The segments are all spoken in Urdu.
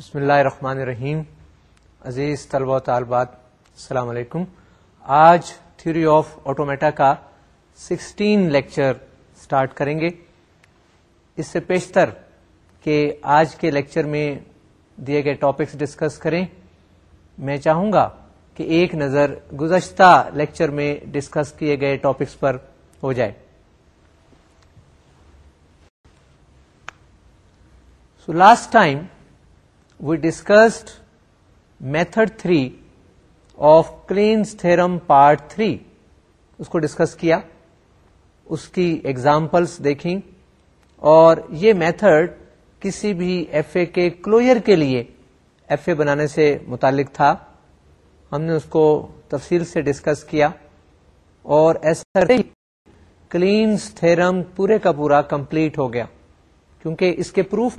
بسم اللہ الرحمن الرحیم. عزیز طلبہ و طالبات، السلام علیکم. آج تھیوری آف آٹومیٹا کا سکسٹین لیکچر سٹارٹ کریں گے. اس سے پیشتر کہ آج کے لیکچر میں دیے گئے ٹاپکس ڈسکس کریں، میں چاہوں گا کہ ایک نظر گزشتہ لیکچر میں ڈسکس کیے گئے ٹاپکس پر ہو جائے۔ So last time we discussed method three of Kleene's theorem part three اس کو ڈسکس کیا، اس کی ایگزامپلس دیکھیں، اور یہ میتھڈ کسی بھی ایف اے کے کلوئر کے لیے ایف اے بنانے سے متعلق تھا. ہم نے اس کو تفصیل سے ڈسکس کیا، اور ایسا کلینس تھرم پورے کا پورا کمپلیٹ ہو گیا، کیونکہ اس کے پروف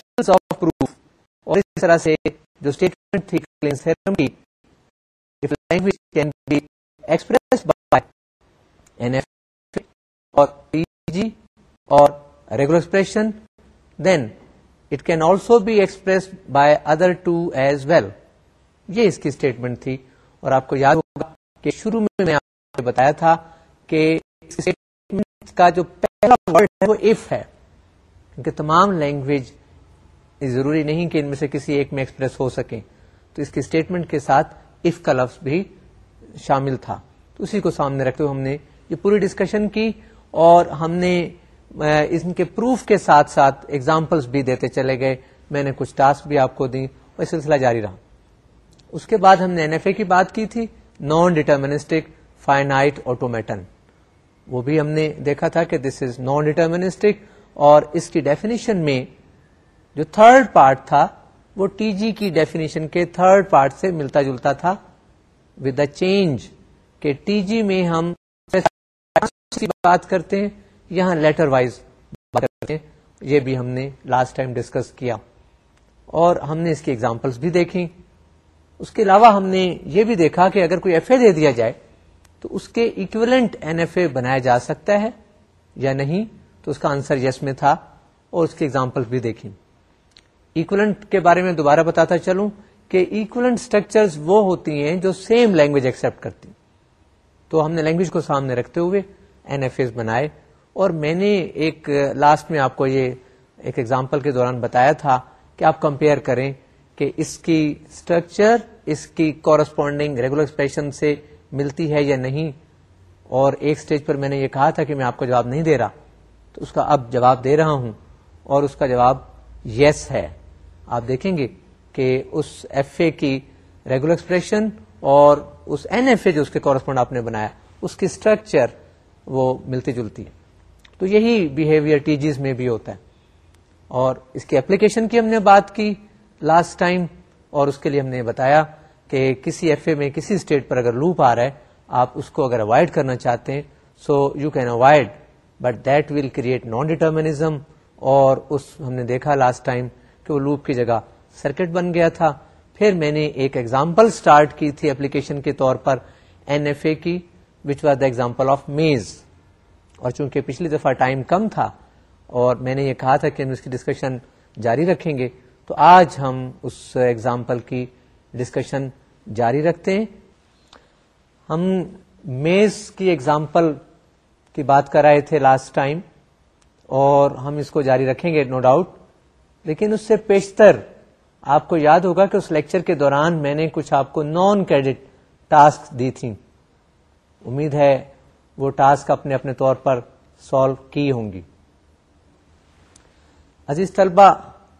وہ آف پروف اور اس طرح سے جو اسٹیٹمنٹ تھی کلینس تھرم کی language can be expressed by N F اور پی جی اور regular expression then it can also be expressed by other two as well یہ اس کی اسٹیٹمنٹ تھی اور آپ کو یاد ہوگا کہ شروع میں میں آپ کو بتایا تھا کہ اسٹیٹمنٹ کا جو پہلا ورڈ ہے وہ ایف ہے۔ کیونکہ تمام لینگویج ضروری نہیں کہ ان میں سے کسی ایک میں ایکسپریس ہو سکے تو اس کی اسٹیٹمنٹ کے ساتھ اف کا لفظ بھی شامل تھا۔ تو اسی کو سامنے رکھتے ہوئے ہم نے یہ پوری ڈسکشن کی اور ہم نے ان کے پروف کے ساتھ ساتھ ایگزامپلس بھی دیتے چلے گئے۔ میں نے کچھ ٹاسک بھی آپ کو دی اور سلسلہ جاری رہا۔ اس کے بعد ہم نے این ایف اے کی بات کی تھی نان ڈیٹرمنسٹک فائنائٹ آٹومیٹن وہ بھی ہم نے دیکھا تھا کہ دس از نان ڈیٹرمنسٹک اور اس کی ڈیفینیشن میں جو تھرڈ پارٹ تھا، وہ ٹی جی کی ڈیفینیشن کے تھرڈ پارٹ سے ملتا جلتا تھا. ود دا چینج کہ ٹی جی میں ہم بات کرتے ہیں، یہاں لیٹر وائز بات کرتے ہیں. یہ بھی ہم نے لاسٹ ٹائم ڈسکس کیا. اور ہم نے اس کی ایگزامپلس بھی دیکھی اس کے علاوہ ہم نے یہ بھی دیکھا کہ اگر کوئی ایف اے دے دیا جائے، تو اس کے اکویلنٹ این ایف اے بنایا جا سکتا ہے یا نہیں، تو اس کا آنسر یس میں تھا اور اس کی ایگزامپل بھی دیکھی ایکولنٹ کے بارے میں دوبارہ بتاتا چلوں کہ ایکولنٹ اسٹرکچر وہ ہوتی ہیں جو سیم لینگویج ایکسپٹ کرتی تو ہم نے لینگویج کو سامنے رکھتے ہوئے این ایف ایز بنائے اور میں نے ایک لاسٹ میں آپ کو یہ ایک ایگزامپل کے دوران بتایا تھا کہ آپ کمپیئر کریں کہ اس کی اسٹرکچر اس کی کورسپونڈنگ ریگولر ایکسپریشن سے ملتی ہے یا نہیں۔ اور ایک اسٹیج پر میں نے یہ کہا تھا کہ میں آپ کو جواب نہیں دے رہا۔ تو اس کا اب جواب دے رہا ہوں اور اس کا جواب یس yes ہے۔ آپ دیکھیں گے کہ اس ایف اے کی ریگولر ایکسپریشن اور اس این ایف اے جو اس کے کورسپونڈ آپ نے بنایا، اس کی اسٹرکچر وہ ملتی جلتی ہے۔ تو یہی بہیویئر ٹی جیز میں بھی ہوتا ہے۔ اور اس کی اپلیکیشن کی ہم نے بات کی لاسٹ ٹائم اور اس کے لیے ہم نے بتایا کہ کسی ایف اے میں کسی اسٹیٹ پر اگر لوپ آ رہا ہے، آپ اس کو اگر اوائڈ کرنا چاہتے ہیں so you can avoid but that will create non determinism اور اس ہم نے دیکھا لاسٹ ٹائم کہ وہ لوپ کی جگہ سرکٹ بن گیا تھا۔ پھر میں نے ایک ایگزامپل سٹارٹ کی تھی اپلیکیشن کے طور پر این ایف اے کی which was the example of maze اور چونکہ پچھلی دفعہ ٹائم کم تھا، اور میں نے یہ کہا تھا کہ ہم اس کی ڈسکشن جاری رکھیں گے، تو آج ہم اس ایگزامپل کی ڈسکشن جاری رکھتے ہیں۔ ہم میز کی ایگزامپل کی بات کر رہے تھے لاسٹ ٹائم اور ہم اس کو جاری رکھیں گے نو no ڈاؤٹ لیکن اس سے پیشتر آپ کو یاد ہوگا کہ اس لیکچر کے دوران میں نے کچھ آپ کو نان کریڈٹ ٹاسک دی تھی۔ امید ہے وہ ٹاسک اپنے اپنے طور پر سالو کی ہوں گی۔ عزیز طلبہ،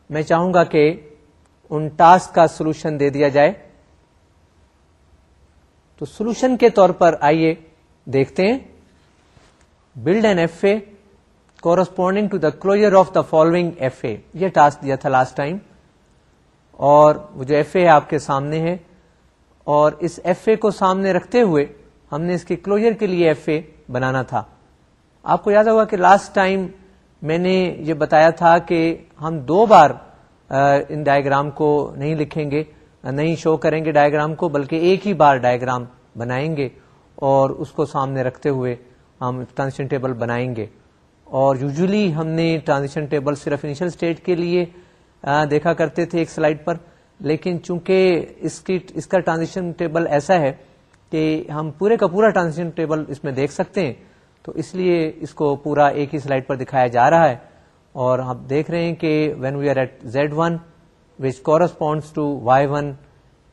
میں چاہوں گا کہ ان ٹاسک کا سولوشن دے دیا جائے۔ تو سولوشن کے طور پر آئیے دیکھتے ہیں۔ Build N F A corresponding to the closure of the following F A یہ ٹاسک دیا تھا لاسٹ ٹائم اور وہ جو ایف اے آپ کے سامنے ہے، اور اس ایف اے کو سامنے رکھتے ہوئے ہم نے اس کے کلوجر کے لیے ایف اے بنانا تھا۔ آپ کو یاد ہوگا کہ لاسٹ ٹائم میں نے یہ بتایا تھا کہ ہم دو بار ان ڈائگرام کو نہیں لکھیں گے، نہیں شو کریں گے ڈائگرام کو، بلکہ ایک ہی بار ڈائگرام بنائیں گے اور اس کو سامنے رکھتے ہوئے ہم ٹرانزیشن ٹیبل بنائیں گے۔ اور یوزلی ہم نے ٹرانزیشن ٹیبل صرف انیشل اسٹیٹ کے لیے دیکھا کرتے تھے ایک سلائڈ پر، لیکن چونکہ اس کی، اس کا ٹرانزیشن ٹیبل ایسا ہے کہ ہم پورے کا پورا ٹرانزیشن ٹیبل اس میں دیکھ سکتے ہیں، تو اس لیے اس کو پورا ایک ہی سلائڈ پر دکھایا جا رہا ہے۔ اور ہم دیکھ رہے ہیں کہ when we are at Z one which corresponds to Y one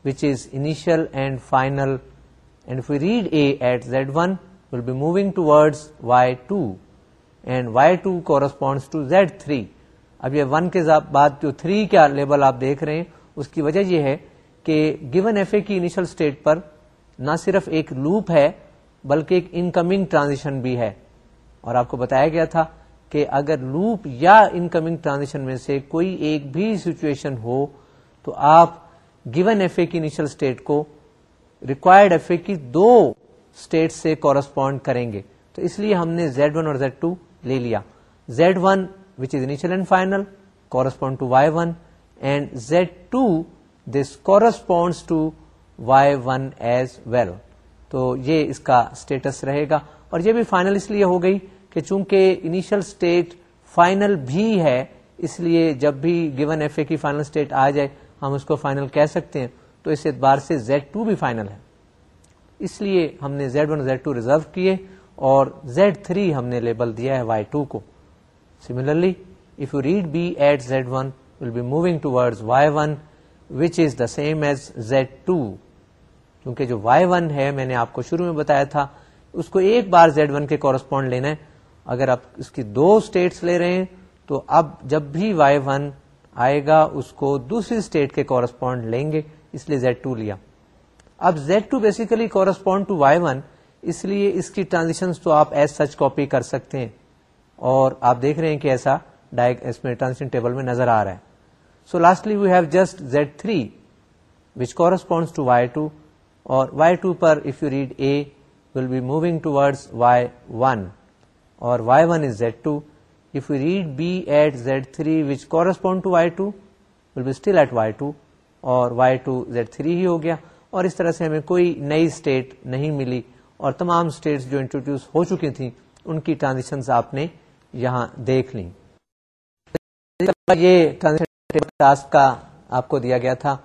which is initial and final and we read A at Z one will be moving toward Y two and Y two corresponds to Z three اب یہ ون کے بعد جو تھری کا لیبل آپ دیکھ رہے ہیں، اس کی وجہ یہ ہے کہ گیون ایف اے کی انیشل اسٹیٹ پر نہ صرف ایک لوپ ہے، بلکہ ایک انکمنگ ٹرانزیشن بھی ہے۔ اور آپ کو بتایا گیا تھا کہ اگر لوپ یا انکمنگ ٹرانزیشن میں سے کوئی ایک بھی سچویشن ہو، تو آپ گیون ایف اے کی انیشل اسٹیٹ کو ریکوائرڈ ایف اے کی دو اسٹیٹ سے کورسپونڈ کریں گے۔ تو اس لیے ہم نے زیڈ ون اور زیڈ ٹو لے لیا۔ Z one which is initial and final correspond to Y one and Z two this corresponds to Y one as well تو یہ اس کا اسٹیٹس رہے گا۔ اور یہ بھی فائنل اس لیے ہو گئی کہ چونکہ انیشل اسٹیٹ فائنل بھی ہے، اس لیے جب بھی گیون ایف اے کی فائنل اسٹیٹ آ جائے، ہم اس کو فائنل کہہ سکتے ہیں۔ تو اس اعتبار سے زیڈ ٹو بھی فائنل ہے۔ اس لیے ہم نے Z one Z two reserve کیے۔ اور زیڈ تھری ہم نے لیبل دیا ہے وائی ٹو کو۔ Similarly if you read B at Z one will be moving toward Y one which is the same as Z two کیونکہ جو وائی ون ہے، میں نے آپ کو شروع میں بتایا تھا، اس کو ایک بار زیڈ ون کے کورسپونڈ لینا ہے۔ اگر آپ اس کی دو اسٹیٹس لے رہے ہیں، تو اب جب بھی وائی ون آئے گا، اس کو دوسری اسٹیٹ کے کورسپونڈ لیں گے۔ اس لیے زیڈ ٹو لیا۔ اب Z two basically correspond to Y one اس لیے اس کی ٹرانزیکشن تو آپ ایز سچ کاپی کر سکتے ہیں۔ اور آپ دیکھ رہے ہیں کہ ایسا اس میں ٹرانزیکشن ٹیبل میں نظر آ رہا ہے۔ So lastly we have just Z three which correspond to Y two اور Y two per if you read A will be moving toward Y one اور Y one is Z two if you read B at Z three which correspond to Y two will be still at Y two اور وائی ٹو زیڈ تھری ہی ہو گیا۔ اور اس طرح سے ہمیں کوئی نئی اسٹیٹ نہیں ملی۔ اور تمام اسٹیٹس جو انٹروڈیوس ہو چکی تھیں، ان کی ٹرانزیکشن آپ نے یہاں دیکھ لی یہ ٹاسک کا آپ کو دیا گیا تھا۔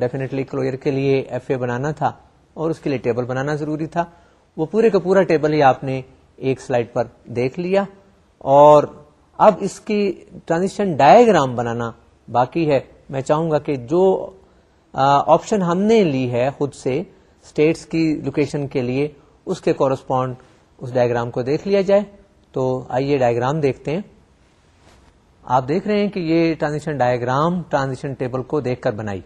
ڈیفینیٹلی کلوئر کے لیے ایف اے بنانا تھا اور اس کے لیے ٹیبل بنانا ضروری تھا۔ وہ پورے کا پورا ٹیبل ہی آپ نے ایک سلائڈ پر دیکھ لیا۔ اور اب اس کی ٹرانزیکشن ڈائگرام بنانا باقی ہے۔ میں چاہوں گا کہ جو آپشن ہم نے لی ہے خود سے اسٹیٹس کی لوکیشن کے لیے اس کے کورسپونڈ اس ڈائگرام کو دیکھ لیا جائے۔ تو آئیے ڈائگرام دیکھتے ہیں۔ آپ دیکھ رہے ہیں کہ یہ ٹرانزیکشن ڈائگرام ٹرانزیکشن ٹیبل کو دیکھ کر بنائی۔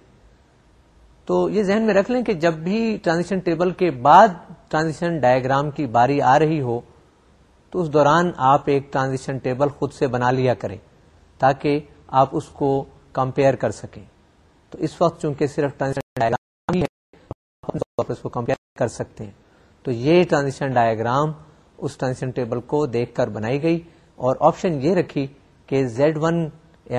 تو یہ ذہن میں رکھ لیں کہ جب بھی ٹرانزیکشن ٹیبل کے بعد ٹرانزیکشن ڈائگرام کی باری آ رہی ہو، تو اس دوران آپ ایک ٹرانزیکشن ٹیبل خود سے بنا لیا کریں تاکہ آپ اس کو کمپیئر کر سکیں۔ تو اس وقت چونکہ صرف ٹرانزیکشن ڈائگرام ہی ہے اس کو کمپیئر کر سکتے ہیں۔ تو یہ ٹرانزیکشن ڈائگرام اس ٹرانزیکشن ٹیبل کو دیکھ کر بنائی گئی اور آپشن یہ رکھی کہ زیڈ ون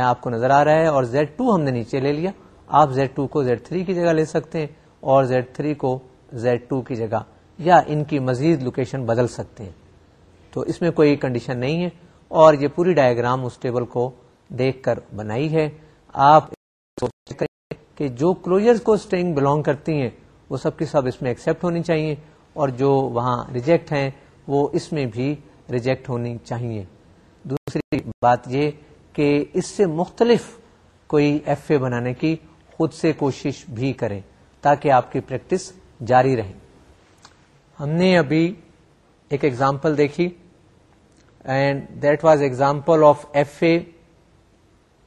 آپ کو نظر آ رہا ہے اور زیڈ ٹو ہم نے نیچے لے لیا۔ آپ زیڈ ٹو کو زیڈ تھری کی جگہ لے سکتے ہیں اور زیڈ تھری کو زیڈ ٹو کی جگہ یا ان کی مزید لوکیشن بدل سکتے ہیں۔ تو اس میں کوئی کنڈیشن نہیں ہے اور یہ پوری ڈائگرام اس ٹیبل کو دیکھ کر بنائی ہے۔ آپ کہ جو کلوجر کو اسٹرنگ بلونگ کرتی ہیں وہ سب کی سب اس میں ایکسپٹ ہونی چاہیے اور جو وہاں ریجیکٹ ہیں، وہ اس میں بھی ریجیکٹ ہونی چاہیے۔ دوسری بات یہ کہ اس سے مختلف کوئی ایف اے بنانے کی خود سے کوشش بھی کریں تاکہ آپ کی پریکٹس جاری رہے۔ ہم نے ابھی ایک ایگزامپل دیکھی and that was example of F A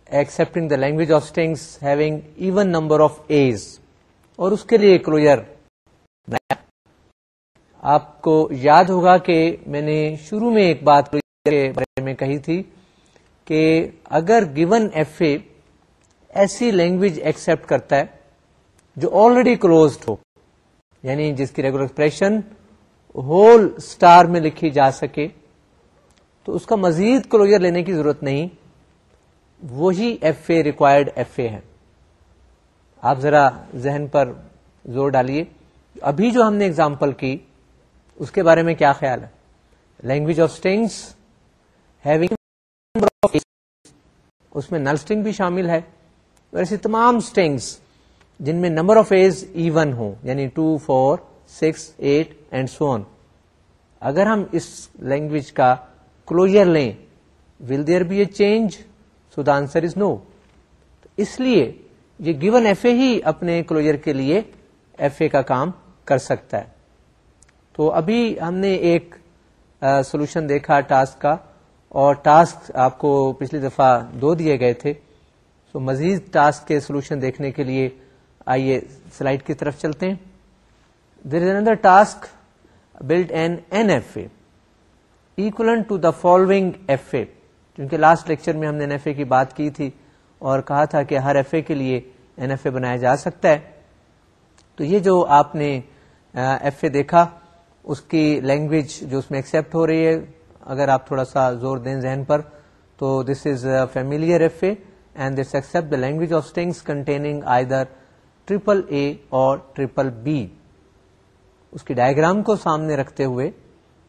accepting the language of strings having even number of a's اور اس کے لیے کلوئر آپ کو یاد ہوگا کہ میں نے شروع میں ایک بات کے بارے میں کہی تھی کہ اگر گیون ایف اے ایسی لینگویج ایکسپٹ کرتا ہے جو آلریڈی کلوزڈ ہو یعنی جس کی ریگولر ایکسپریشن ہول اسٹار میں لکھی جا سکے، تو اس کا مزید کلوجر لینے کی ضرورت نہیں۔ وہی F A required F A ہے۔ آپ ذرا ذہن پر زور ڈالیے۔ ابھی جو ہم نے اگزامپل کی، اس کے بارے میں کیا خیال ہے؟ لینگویج آف اسٹنگس اس میں نل اسٹنگ بھی شامل ہے۔ ویسے تمام اسٹنگس جن میں نمبر آف ایز ایون ہو یعنی two four six eight and so on اگر ہم اس لینگویج کا کلوجر لیں will there be a change so the answer is no اس لیے یہ گیون ایف اے ہی اپنے کلوجر کے لیے ایف اے کا کام کر سکتا ہے۔ تو ابھی ہم نے ایک سولوشن دیکھا ٹاسک کا اور ٹاسک آپ کو پچھلی دفعہ دو دیے گئے تھے۔ سو مزید ٹاسک کے سولوشن دیکھنے کے لیے آئیے سلائڈ کی طرف چلتے ہیں۔ There is another task build an N F A equivalent to the following F A کیونکہ لاسٹ لیکچر میں ہم نے این ایف اے کی بات کی تھی۔ اور کہا تھا کہ ہر ایف اے کے لیے این ایف اے بنایا جا سکتا ہے۔ تو یہ جو آپ نے ایف اے دیکھا، اس کی لینگویج جو اس میں ایکسپٹ ہو رہی ہے، اگر آپ تھوڑا سا زور دیں ذہن پر، تو this is familiar F A and this accept the language of strings containing either triple A اور ٹریپل بی۔ اس کی ڈائگرام کو سامنے رکھتے ہوئے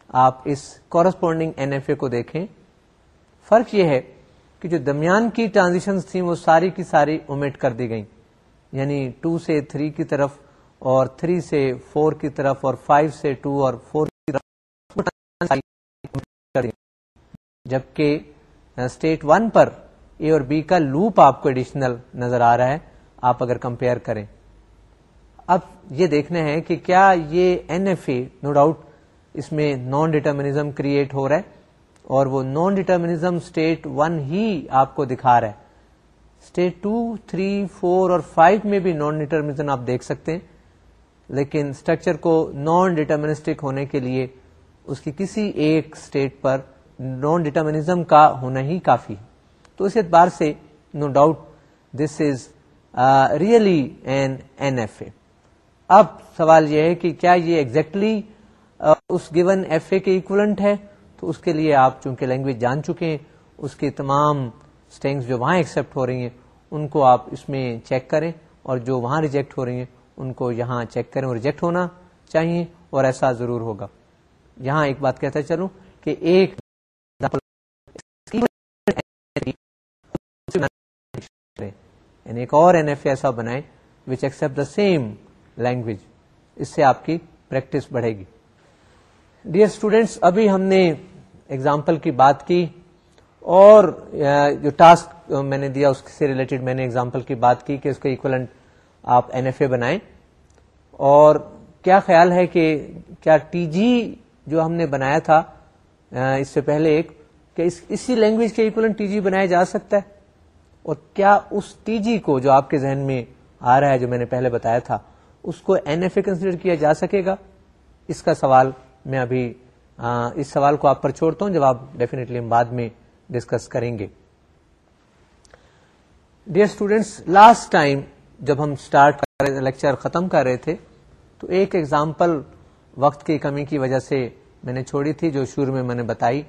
آپ اس کورسپونڈنگ این ایف اے کو دیکھیں۔ فرق یہ ہے کہ جو درمیان کی ٹرانزیشن تھیں وہ ساری کی ساری اومٹ کر دی گئی یعنی ٹو سے تھری کی طرف اور تھری سے فور کی طرف اور فائیو سے ٹو اور فور کی طرف جبکہ اسٹیٹ ون پر اے اور بی کا لوپ آپ کو ایڈیشنل نظر آ رہا ہے۔ آپ اگر کمپیئر کریں۔ اب یہ دیکھنا ہے کہ کیا یہ N F A no doubt اس میں نان ڈیٹرمنیزم کریٹ ہو رہا ہے۔ اور وہ نان ڈیٹرمنیزم اسٹیٹ ون ہی آپ کو دکھا رہا ہے۔ اسٹیٹ ٹو تھری فور اور فائیو میں بھی نان ڈیٹرمنیزم آپ دیکھ سکتے ہیں، لیکن اسٹرکچر کو نان ڈیٹرمنسٹک ہونے کے لیے اس کی کسی ایک اسٹیٹ پر نان ڈیٹرمنیزم کا ہونا ہی کافی تو اس اعتبار سے no doubt this is really an N F A اب سوال یہ ہے کہ کیا یہ ایگزیکٹلی exactly uh, اس گیون ایف اے کے اکولنٹ ہے؟ تو اس کے لیے آپ چونکہ لینگویج جان چکے ہیں، اس کی تمام اسٹینگس جو وہاں ایکسپٹ ہو رہی ہیں، ان کو آپ اس میں چیک کریں اور جو وہاں ریجیکٹ ہو رہی ہیں، ان کو یہاں چیک کریں اور ریجیکٹ ہونا چاہیے اور ایسا ضرور ہوگا۔ یہاں ایک بات کہتا چلوں کہ ایک یعنی ایک اور این ایف ایسا بنائے which accept the same language اس سے آپ کی پریکٹس بڑھے گی۔ ڈیئر اسٹوڈینٹس ابھی ہم نے ایگزامپل کی بات کی اور جو ٹاسک میں نے دیا اس سے ریلیٹڈ میں نے ایگزامپل کی بات کی کہ اس کو اکولنٹ آپ این ایف اے بنائیں اور کیا خیال ہے کہ کیا ٹی جی جو ہم نے بنایا تھا اس سے پہلے ایک، کہ اس، اسی لینگویج کے اکولنٹ ٹی جی بنایا جا سکتا ہے؟ اور کیا اس ٹی جی کو جو آپ کے ذہن میں آ رہا ہے، جو میں نے پہلے بتایا تھا، اس کو این ایف اے کنسیڈر کیا جا سکے گا؟ اس کا سوال میں ابھی اس سوال کو آپ پر چھوڑتا ہوں، جواب ڈیفینیٹلی ہم بعد میں ڈسکس کریں گے۔ ڈیئر اسٹوڈینٹس لاسٹ ٹائم جب ہم اسٹارٹ لیکچر ختم کر رہے تھے، تو ایک ایگزامپل وقت کی کمی کی وجہ سے میں نے چھوڑی تھی، جو شروع میں میں نے بتائی،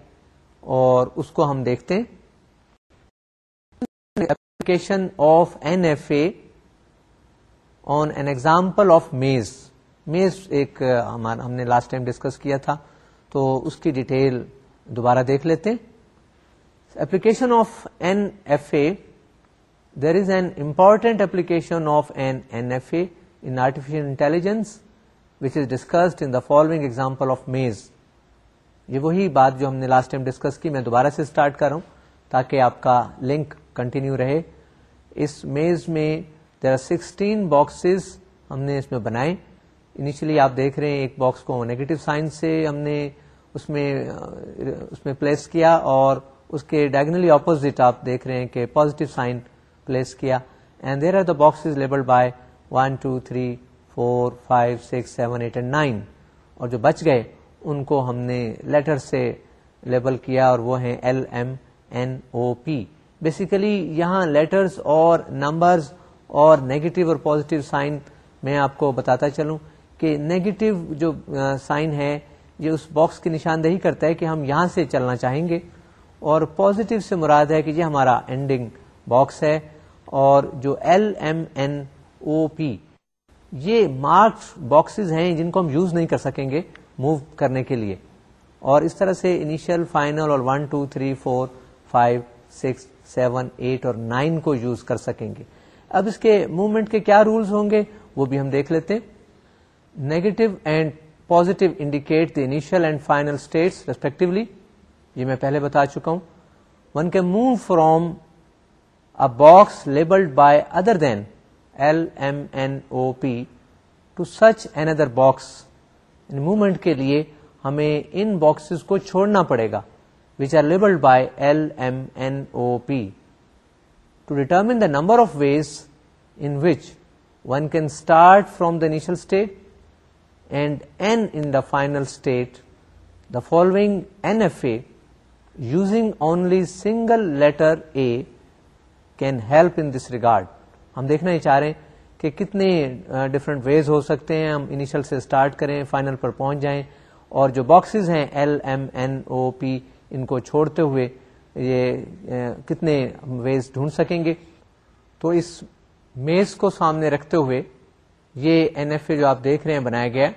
اور اس کو ہم دیکھتے ہیں۔ Application of N F A on an example of maze maze ایک ہم نے لاسٹ ٹائم ڈسکس کیا تھا، تو اس کی ڈیٹیل دوبارہ دیکھ لیتے۔ Application of N F A there is an important application of an N F A in artificial intelligence which is discussed in the following example of maze یہ وہی بات جو ہم نے لاسٹ ٹائم ڈسکس کی، میں دوبارہ سے اسٹارٹ کروں تاکہ آپ کا لنک کنٹینیو رہے۔ اس میز میں دیر آر سکسٹین باکسز ہم نے اس میں بنائے۔ انیشلی آپ دیکھ رہے ہیں ایک باکس کو نیگیٹو سائن سے ہم نے اس میں اس میں پلیس کیا اور اس کے ڈائگنلی اپوزٹ آپ دیکھ رہے ہیں کہ پوزیٹو سائن پلیس کیا and there are the box label by one two three four five six seven eight and nine اور جو بچ گئے، ان کو ہم نے لیٹر سے لیبل کیا اور وہ ہیں L M N O P basically یہاں لیٹرز اور نمبرز اور نیگیٹو اور پازیٹو سائن میں آپ کو بتاتا چلوں۔ کہ نیگیٹو جو سائن ہے، یہ اس باکس کی نشاندہی کرتا ہے کہ ہم یہاں سے چلنا چاہیں گے اور پازیٹو سے مراد ہے کہ یہ ہمارا اینڈنگ باکس ہے اور جو L M N O P یہ مارکس باکسز ہیں جن کو ہم یوز نہیں کر سکیں گے موو کرنے کے لیے اور اس طرح سے انیشل فائنل اور one two three four five six seven eight اور نائن کو یوز کر سکیں گے. اب اس کے موومنٹ کے کیا رولز ہوں گے وہ بھی ہم دیکھ لیتے ہیں. Negative and positive indicate the initial and final states respectively یہ میں پہلے بتا چکا ہوں. One can move from a box labelled by other than L M N O P to such an other box movement کے لیے ہمیں ان باکسز کو چھوڑنا پڑے گا which are labelled by L M N O P to determine the number of ways in which one can start from the initial state and end in the final state the following N F A using only single letter a can help in this regard ہم دیکھنا ہی چاہ رہے ہیں کہ کتنے ڈفرنٹ ویز ہو سکتے ہیں۔ ہم انیشل سے اسٹارٹ کریں فائنل پر پہنچ جائیں۔ اور جو باکسز ہیں L M N O P ان کو چھوڑتے ہوئے یہ کتنے ویز ڈھونڈ سکیں گے۔ تو اس میز کو سامنے رکھتے ہوئے یہ این ایف اے جو آپ دیکھ رہے ہیں بنایا گیا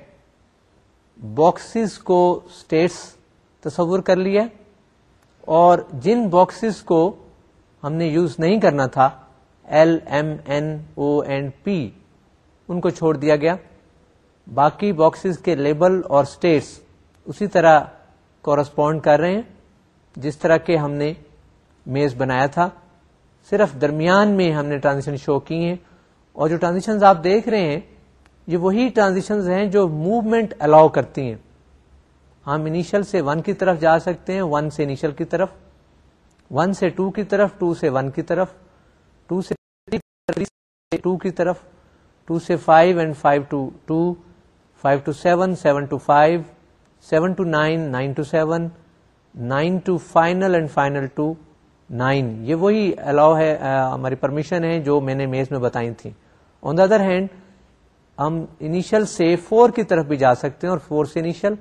باکسز کو اسٹیٹس تصور کر لیا، اور جن باکسز کو ہم نے یوز نہیں کرنا تھا، L M N O and P, ان کو چھوڑ دیا گیا۔ باقی باکسز کے لیبل اور اسٹیٹس اسی طرح کورسپونڈ کر رہے ہیں، جس طرح کے ہم نے میز بنایا تھا۔ صرف درمیان میں ہم نے ٹرانزیشن شو کی ہیں اور جو ٹرانزیشن آپ دیکھ رہے ہیں، یہ وہی ٹرانزیشن ہیں جو موومنٹ الاؤ کرتی ہیں۔ ہم انیشل سے ون کی طرف جا سکتے ہیں ون سے انیشل کی طرف ون سے ٹو کی طرف ٹو سے ون کی طرف ٹو سے ٹو کی طرف ٹو سے five and five two two five two seven seven two five seven two nine nine two seven nine two final and final two nine یہ وہی الاؤ ہے ہماری پرمیشن ہے جو میں نے میز میں بتائی تھی۔ آن دا ادر ہینڈ ہم انیشل سے فور کی طرف بھی جا سکتے ہیں اور فور سے انیشل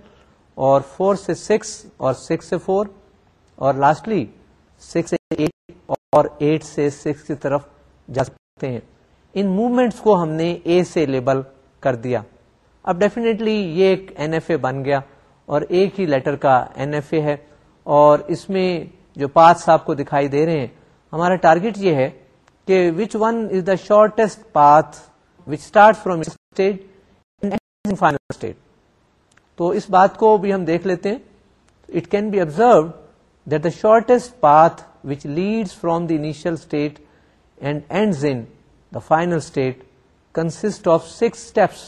اور فور سے سکس اور سکس سے فور اور لاسٹلی سکس سے ایٹ اور ایٹ سے سکس کی طرف جا سکتے ہیں۔ ان موومینٹس کو ہم نے اے سے لیبل کر دیا۔ اب ڈیفینیٹلی یہ ایک این ایف اے بن گیا اور ایک ہی لیٹر کا این ایف اے ہے اور اس میں جو پاتھ آپ کو دکھائی دے رہے ہیں، ہمارا ٹارگیٹ یہ ہے کہ which one is the shortest path which start from state final state تو اس بات کو بھی ہم دیکھ لیتے ہیں. It can be observe that the shortest path which leads from the initial state and ends in the final state consist of six steps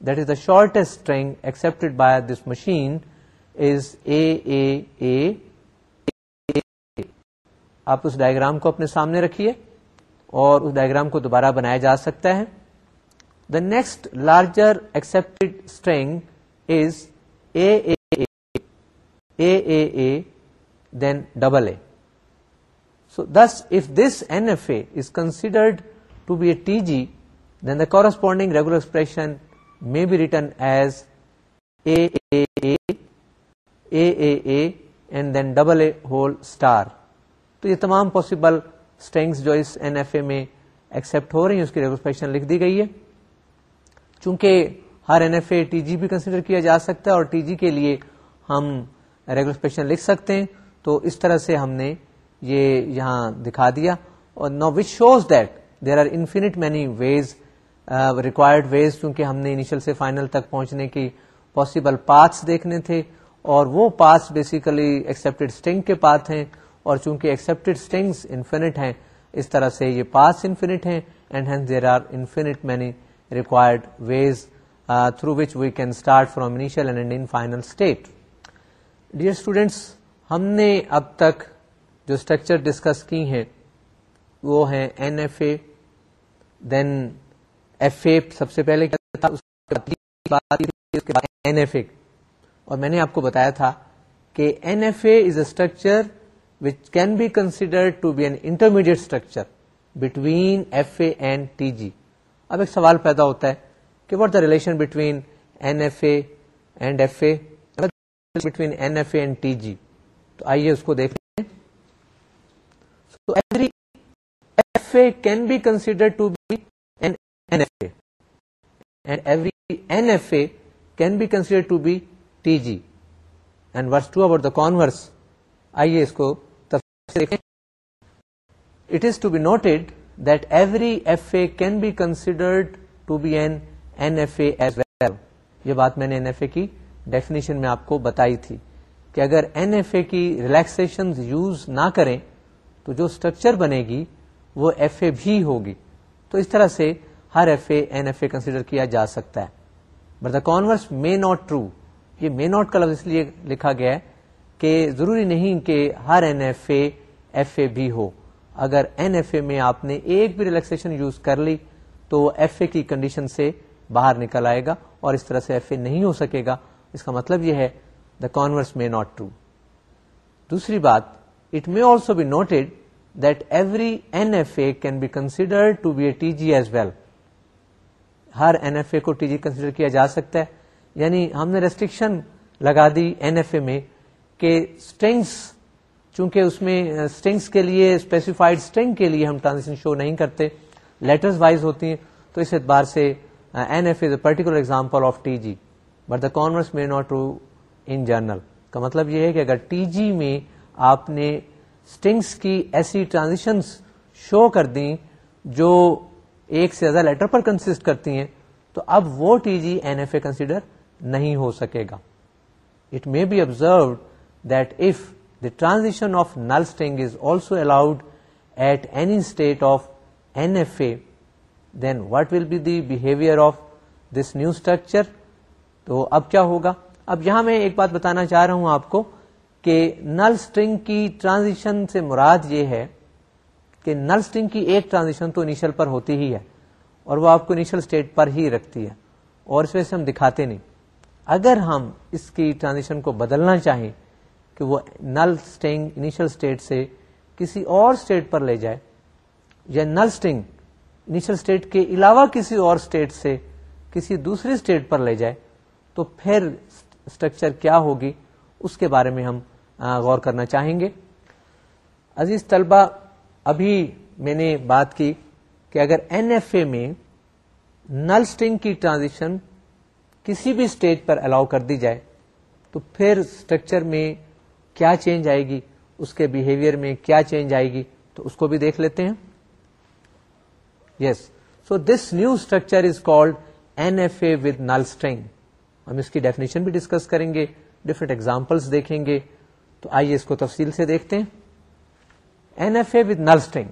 that is the shortest string accepted by this machine is a a آپ اس ڈائگرام کو اپنے سامنے رکھیے اور اس ڈائگرام کو دوبارہ بنایا جا سکتا ہے۔ The next larger accepted string is a a then double a so this if this N F A is considered to be a T G then the corresponding regular expression may be return as a and then double a whole star تو یہ تمام پاسبل اسٹینگس جو اس این ایف اے میں ایکسپٹ ہو رہی ہیں، اس کی ریگولسپریشن لکھ دی گئی ہے۔ چونکہ ہر N F A T G بھی کنسیڈر کیا جا سکتا ہے اور ٹی جی کے لیے ہم ریگولسپریشن لکھ سکتے ہیں۔ تو اس طرح سے ہم نے یہ یہاں دکھا دیا۔ اور no which shows that there are infinite many ways required ways کیونکہ ہم نے انیشل سے فائنل تک پہنچنے کی پاسبل پارٹس دیکھنے تھے۔ اور وہ پارٹس بیسیکلی ایکسپٹیڈ اسٹنگ کے پاتھ ہیں۔ اور چونکہ ایکسپٹیڈ اسٹنگس انفینٹ ہیں، اس طرح سے یہ پارٹس انفینٹ ہیں and hence there are infinite many required ways through which we can start from initial and in final state dear students ہم نے اب تک جو اسٹرکچر ڈسکس کی ہیں، وہ ہیں N F A then F A سب سے پہلے کیا تھا این ایف اے اور میں نے آپ کو بتایا تھا کہ N F A is a structure which can be consider to be an intermediate structure between F A and T G اب ایک سوال پیدا ہوتا ہے کہ what the relation between N F A and F A between N F A and T G تو آئیے اس کو دیکھ لیں every F A can be consider to be N F A and every N F A can be consider to be T G and verse to about the converse آئیے اس کو دیکھیں it is to be noted that every F A can be considered to be an N F A as well یہ بات میں نے این ایف اے کی ڈیفینیشن میں آپ کو بتائی تھی کہ اگر این ایف اے کی ریلیکسن یوز نہ کریں تو جو اسٹرکچر بنے گی وہ ایف اے بھی ہوگی۔ تو اس طرح سے ہر F A N F A consider کیا جا سکتا ہے۔ But the converse may not true یہ مے ناٹ کا لفظ اس لیے لکھا گیا ہے کہ ضروری نہیں کہ ہر N F A F A بھی ہو۔ اگر این ایف اے میں آپ نے ایک بھی ریلیکسن یوز کر لی، تو ایف اے کی کنڈیشن سے باہر نکل آئے گا اور اس طرح سے ایف اے نہیں ہو سکے گا۔ اس کا مطلب یہ ہے the converse may not true دوسری بات it may also be noted that every N F A can be consider to be a T G as well Hare N F A کو ٹی جی کنسیڈر کیا جا سکتا ہے۔ یعنی ہم نے ریسٹرکشن لگا دی این ایف اے میں کہ اسٹینگس چونکہ اس میں اسٹینگس کے لیے اسپیسیفائڈ اسٹینگ کے لیے ہم ٹرانزیکشن شو نہیں کرتے. لیٹرز وائز ہوتی ہیں. تو اس اعتبار سے N F is a particular example of T G but the converse may not true in general کا مطلب یہ ہے کہ اگر ٹی جی میں آپ نے اسٹنگس کی ایسی ٹرانزیکشن شو کر دیں جو ایک سے زیادہ لیٹر پر کنسٹ کرتی ہیں، تو اب وہ T G N F A consider نہیں ہو سکے گا. It may be observed that if the transition of null string is also allowed at any state of N F A then what will be the behaviour of this new structure تو اب کیا ہوگا؟ اب یہاں میں ایک بات بتانا چاہ رہا ہوں آپ کو کہ نل اسٹرنگ کی ٹرانزیشن سے مراد یہ ہے کہ نل اسٹرنگ کی ایک ٹرانزیشن تو انیشل پر ہوتی ہی ہے اور وہ آپ کو انیشل اسٹیٹ پر ہی رکھتی ہے اور اس وجہ سے ہم دکھاتے نہیں۔ اگر ہم اس کی ٹرانزیشن کو بدلنا چاہیں کہ وہ نل اسٹنگ انیشل اسٹیٹ سے کسی اور اسٹیٹ پر لے جائے، یا نل اسٹنگ انیشل اسٹیٹ کے علاوہ کسی اور اسٹیٹ سے کسی دوسری اسٹیٹ پر لے جائے، تو پھر اسٹرکچر کیا ہوگی؟ اس کے بارے میں ہم غور کرنا چاہیں گے۔ عزیز طلبہ، ابھی میں نے بات کی کہ اگر این ایف اے میں نل اسٹنگ کی ٹرانزیشن کسی بھی اسٹیج پر الاؤ کر دی جائے، تو پھر اسٹرکچر میں کیا چینج آئے گی؟ اس کے بہیویئر میں کیا چینج آئے گی؟ تو اس کو بھی دیکھ لیتے ہیں۔ Yes so this new structure is called N F A with null string ہم اس کی ڈیفینیشن بھی ڈسکس کریں گے ڈفرنٹ ایگزامپلس دیکھیں گے۔ تو آئیے اس کو تفصیل سے دیکھتے ہیں۔ N F A with null string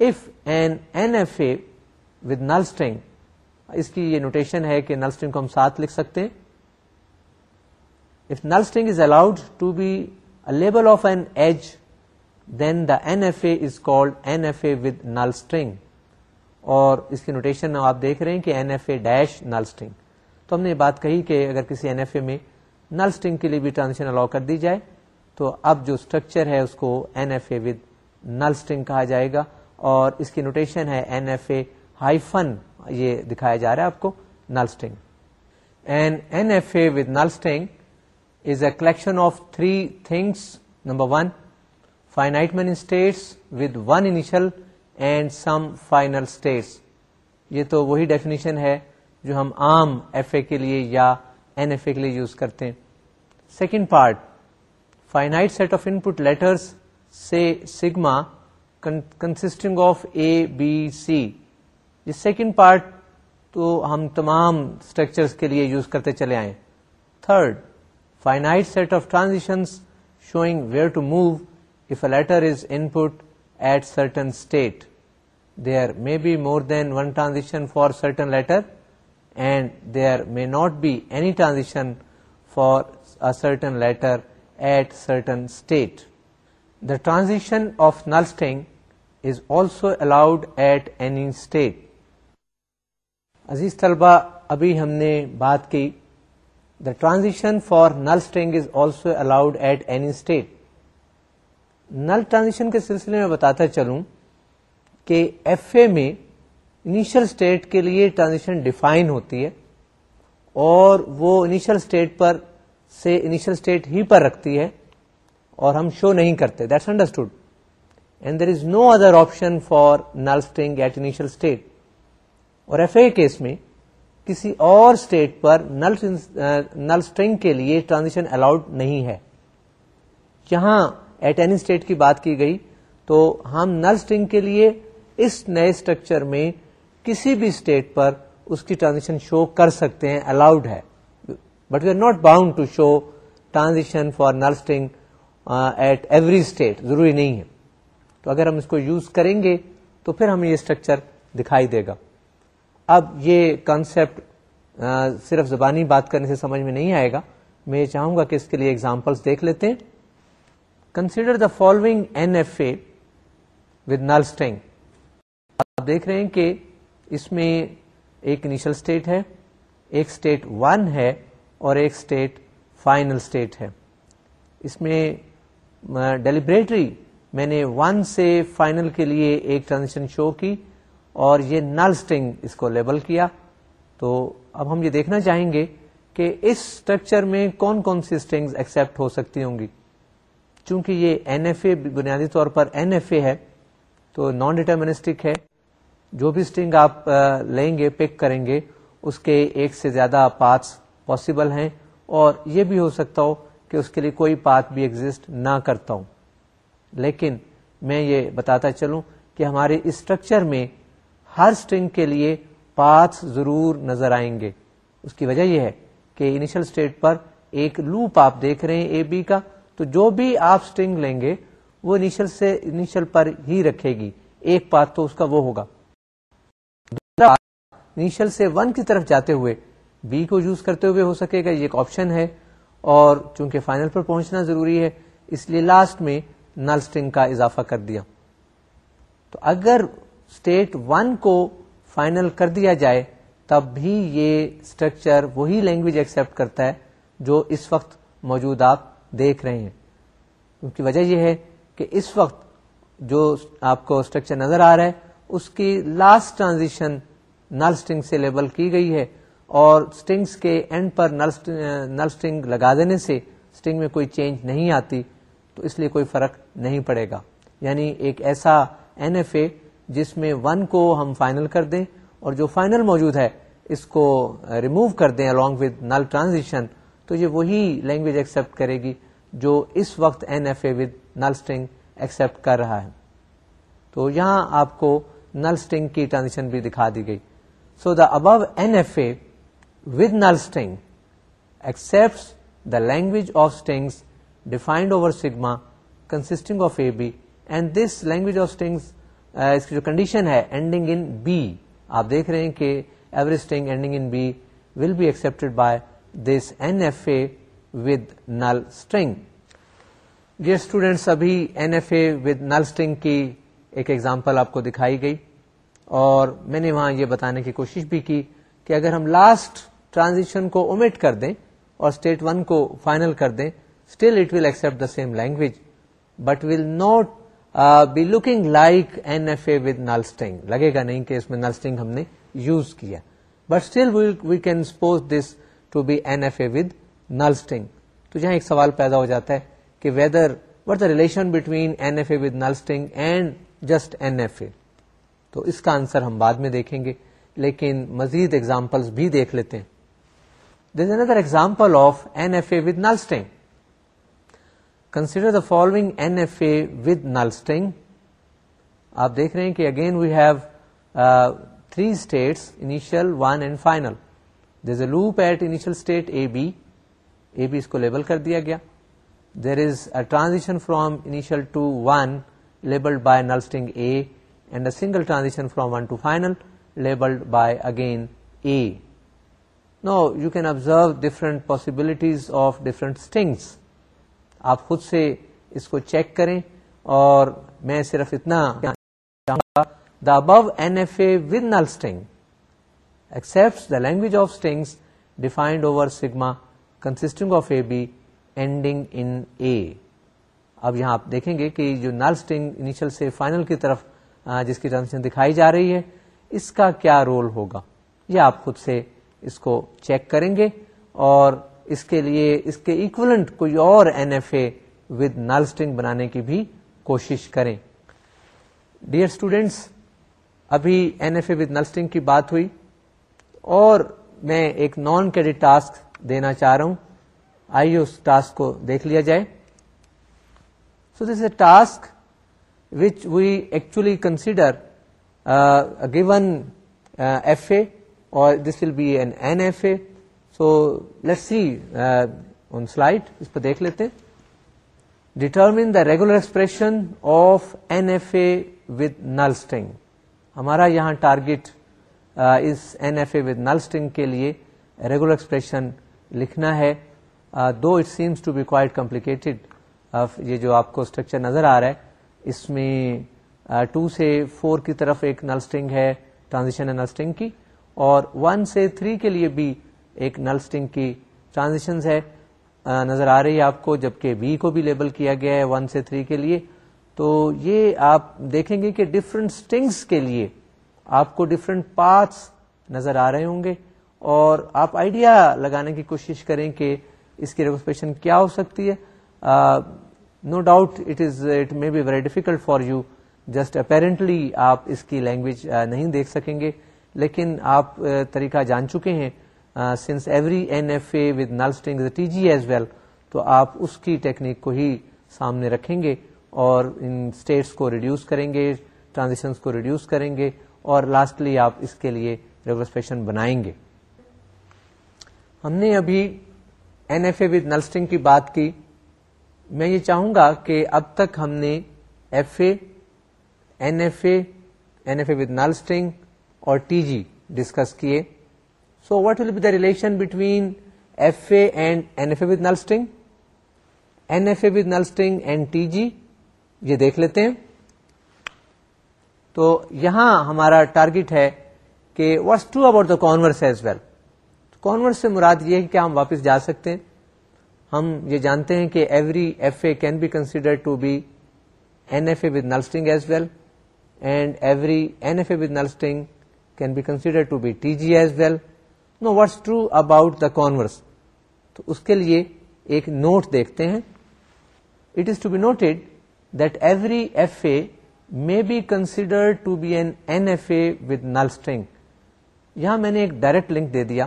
if an N F A with null string اس کی یہ نوٹیشن ہے کہ نل اسٹرنگ کو ہم ساتھ لکھ سکتے ہیں۔ If null string is allowed to be label of an edge then the N F A is called N F A with null string اور اس کی نوٹیشن آپ دیکھ رہے ہیں کہ N F A dash null string تو ہم نے یہ بات کہی کہ اگر کسی این ایف اے میں نل اسٹرنگ کے لیے بھی ٹرانزیکشن الاؤ کر دی جائے، تو اب جو اسٹرکچر ہے اس کو N F A with null string کہا جائے گا۔ اور اس کی نوٹیشن ہے این ایف اے ہائیفن یہ دکھایا جا رہا ہے آپ کو null string and N F A with null string is a collection of three things number one finite many states with one initial and some final states یہ تو وہی ڈیفینیشن ہے جو ہم عام ایف اے کے لیے یا این ایف اے کے لیے یوز کرتے ہیں. Second part finite set of input letters سے sigma consisting of a b c یہ سیکنڈ پارٹ تو ہم تمام اسٹرکچر کے لیے یوز کرتے چلے آئے third finite set of transition showing where to move if a letter is input at certain state. There may be more than one transition for certain letter, and there may not be any transition for a certain letter at certain state. The transition of null string is also allowed at any state. عزیز طلبہ ابھی ہم نے بات کی the transition for null string is also allowed at any state null transition کے سلسلے میں بتاتا چلوں کہ ایف اے میں انیشل اسٹیٹ کے لیے ٹرانزیشن ڈیفائن ہوتی ہے اور وہ انیشل اسٹیٹ پر سے انیشل اسٹیٹ ہی پر رکھتی ہے اور ہم شو نہیں کرتے. That's understood and there is no other option for null string at initial state اور ایف اے کیس میں کسی اور اسٹیٹ پر نل اسٹرنگ uh, کے لیے ٹرانزیشن الاؤڈ نہیں ہے۔ جہاں ایٹ اینی اسٹیٹ کی بات کی گئی تو ہم نل اسٹرنگ کے لیے اس نئے اسٹرکچر میں کسی بھی اسٹیٹ پر اس کی ٹرانزیشن شو کر سکتے ہیں الاؤڈ ہے۔ But we are not bound to show transition for null string at every state ضروری نہیں ہے۔ تو اگر ہم اس کو یوز کریں گے تو پھر ہمیں یہ اسٹرکچر دکھائی دے گا۔ اب یہ کانسیپٹ صرف زبانی بات کرنے سے سمجھ میں نہیں آئے گا۔ میں یہ چاہوں گا کہ اس کے لیے اگزامپلس دیکھ لیتے ہیں۔ Consider the following N F A with null string آپ دیکھ رہے ہیں کہ اس میں ایک انیشل اسٹیٹ ہے، ایک اسٹیٹ ون ہے اور ایک اسٹیٹ فائنل اسٹیٹ ہے۔ اس میں ڈیلیبریٹری میں نے ون سے فائنل کے لیے ایک ٹرانزیکشن شو کی۔ اور یہ نل اسٹنگ اس کو لیبل کیا۔ تو اب ہم یہ دیکھنا چاہیں گے کہ اس اسٹرکچر میں کون کون سی اسٹنگ ایکسپٹ ہو سکتی ہوں گی۔ چونکہ یہ این ایف اے بنیادی طور پر این ایف اے ہے، تو نان ڈیٹرمنسٹک ہے۔ جو بھی اسٹنگ آپ لیں گے، پک کریں گے، اس کے ایک سے زیادہ پارٹس پاسبل ہیں۔ اور یہ بھی ہو سکتا ہو کہ اس کے لیے کوئی پاتھ بھی ایگزٹ نہ کرتا ہوں۔ لیکن میں یہ بتاتا چلوں کہ ہمارے اسٹرکچر میں ہر اسٹرنگ کے لیے پاتھ ضرور نظر آئیں گے۔ اس کی وجہ یہ ہے کہ انیشل اسٹیٹ پر ایک لوپ آپ دیکھ رہے ہیں اے بی کا، تو جو بھی آپ اسٹرنگ لیں گے، وہ انیشل سے انیشل پر ہی رکھے گی۔ ایک پاتھ تو اس کا وہ ہوگا۔ انیشل سے ون کی طرف جاتے ہوئے بی کو یوز کرتے ہوئے ہو سکے گا، یہ ایک آپشن ہے۔ اور چونکہ فائنل پر پہنچنا ضروری ہے، اس لیے لاسٹ میں نل اسٹنگ کا اضافہ کر دیا۔ تو اگر اسٹیٹ ون کو فائنل کر دیا جائے، تب بھی یہ اسٹرکچر وہی لینگویج ایکسپٹ کرتا ہے جو اس وقت موجود آپ دیکھ رہے ہیں۔ ان کی وجہ یہ ہے کہ اس وقت جو آپ کو اسٹرکچر نظر آ رہا ہے، اس کی لاسٹ ٹرانزیشن نل اسٹنگ سے لیبل کی گئی ہے اور اسٹنگس کے اینڈ پر نل اسٹنگ eh, لگا دینے سے اسٹنگ میں کوئی چینج نہیں آتی، تو اس لیے کوئی فرق نہیں پڑے گا۔ یعنی ایک ایسا این ایف اے جس میں ون کو ہم فائنل کر دیں اور جو فائنل موجود ہے، اس کو ریموو کر دیں along ود نل ٹرانزیشن تو یہ وہی لینگویج ایکسپٹ کرے گی جو اس وقت N F A with null string accept کر رہا ہے۔ تو یہاں آپ کو نل اسٹنگ کی ٹرانزیشن بھی دکھا دی گئی۔ So the above N F A with null string accept the language of strings defined over sigma consisting of a b and this language of strings اس کی جو کنڈیشن ہے اینڈنگ ان بی آپ دیکھ رہے ہیں کہ every string ending in b will be accepted by this N F A with null string dear students ابھی N F A with null string کی ایک ایگزامپل آپ کو دکھائی گئی اور میں نے وہاں یہ بتانے کی کوشش بھی کی کہ اگر ہم لاسٹ ٹرانزیشن کو اومٹ کر دیں اور اسٹیٹ ون کو فائنل کر دیں still it will accept the same language but will not be looking like N F A with null string لگے گا نہیں کہ اس میں نلسٹنگ ہم نے یوز کیا but still we can suppose this to be N F A with null string تو یہاں ایک سوال پیدا ہو جاتا ہے کہ whether what the relation between N F A with null string and just N F A تو اس کا آنسر ہم بعد میں دیکھیں گے لیکن مزید ایگزامپلس بھی دیکھ لیتے ہیں this another example of N F A with null string consider the following N F A with null string آپ دیکھ رہے ہیں کہ again we have three states initial one and final there a loop at initial state A B A B اس کو لیبل کر دیا گیا. There is a transition from initial to one labelled by null string A and a single transition from one to final labelled by again A no you can observe different possibilities of different strings آپ خود سے اس کو چیک کریں اور میں صرف اتنا the above N F A with null string accept the language of strings defined over sigma consisting of a b ending in a. اب یہاں آپ دیکھیں گے کہ جو نل اسٹنگ انیشل سے فائنل کی طرف جس کی ٹرانزیکشن دکھائی جا رہی ہے، اس کا کیا رول ہوگا؟ یہ آپ خود سے اس کو چیک کریں گے اور اس کے لیے اس کے ایکولنٹ کوئی اور N F A with null string بنانے کی بھی کوشش کریں۔ ڈیئر اسٹوڈینٹس ابھی N F A with null string کی بات ہوئی اور میں ایک نان کریڈٹ ٹاسک دینا چاہ رہا ہوں۔ آئیے اس ٹاسک کو دیکھ لیا جائے۔ So this a task which we actually consider given F A اور this will be an N F A so let see on slide اس پہ دیکھ لیتے determine the regular expression of N F A with null string ہمارا یہاں target uh, us N F A with null string کے لیے ریگولر ایکسپریشن لکھنا ہے. Though it seems to be quite complicated یہ جو آپ کو اسٹرکچر نظر آ رہا ہے، اس میں uh, ٹو سے فور کی طرف ایک نل اسٹنگ ہے ٹرانزیشن ہے نل اسٹنگ کی، اور ون سے تھری کے لیے بھی ایک نل اسٹنگ کی ٹرانزیشن ہے نظر آ رہی ہے آپ کو، جبکہ بی کو بھی لیبل کیا گیا ہے، ون سے تھری کے لیے۔ تو یہ آپ دیکھیں گے کہ ڈفرنٹ اسٹنگس کے لیے آپ کو ڈفرنٹ پارٹس نظر آ رہے ہوں گے۔ اور آپ آئیڈیا لگانے کی کوشش کریں کہ اس کی ریگوسپیشن کیا ہو سکتی ہے۔ No doubt it is it may be very difficult for you just apparently آپ اس کی لینگویج نہیں دیکھ سکیں گے۔ لیکن آپ طریقہ جان چکے ہیں۔ Since every N F A with null T G as well تو آپ اس کی ٹیکنیک کو ہی سامنے رکھیں گے اور ان اسٹیٹس کو ریڈیوس کریں گے ٹرانزیکشن کو ریڈیوس کریں گے اور لاسٹلی آپ اس کے لیے ریگولسپیشن بنائیں گے۔ ہم نے ابھی N F A with null string کی بات کی۔ میں یہ چاہوں گا کہ اب تک ہم نے F A N F A N F A with null string اور ٹی جی ڈسکس کیے۔ So what will be the relation between F A and N F A with null string N F A with null string and T G یہ دیکھ لیتے ہیں۔ تو یہاں ہمارا ٹارگیٹ ہے کہ what's true about the converse as well converse سے مراد یہ ہے کہ ہم واپس جا سکتے ہیں۔ ہم یہ جانتے ہیں کہ every F A can be consider to be N F A with null string as well and every N F A with null string can be consider to be T G as well no what's true about the converse تو اس کے لیے ایک نوٹ دیکھتے ہیں it is to be noted that every F A may be consider to be N N F A with یہاں میں نے ایک ڈائریکٹ لنک دے دیا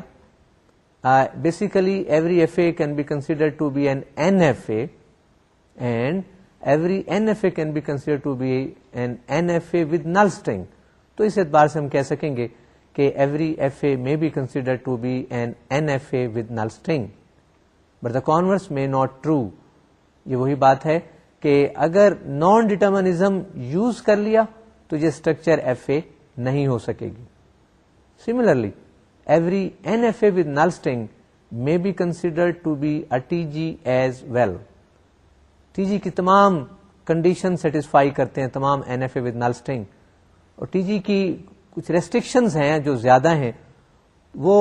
basically every F A can be consider to be N N F A and every N F A can be consider to be N N F A with null string تو اس اعتبار سے ہم کہہ سکیں گے کہ every F A may be consider to be N N F A with null string but the converse may not true یہ وہی بات ہے کہ اگر نان ڈیٹرمنیزم یوز کر لیا تو یہ اسٹرکچر ایف اے نہیں ہو سکے گی. Similarly every N F A with null string may be consider to be a T G as well T G کی تمام کنڈیشن سیٹسفائی کرتے ہیں، تمام N F A with null string اور ٹی جی کی کچھ ریسٹرکشنز ہیں جو زیادہ ہیں، وہ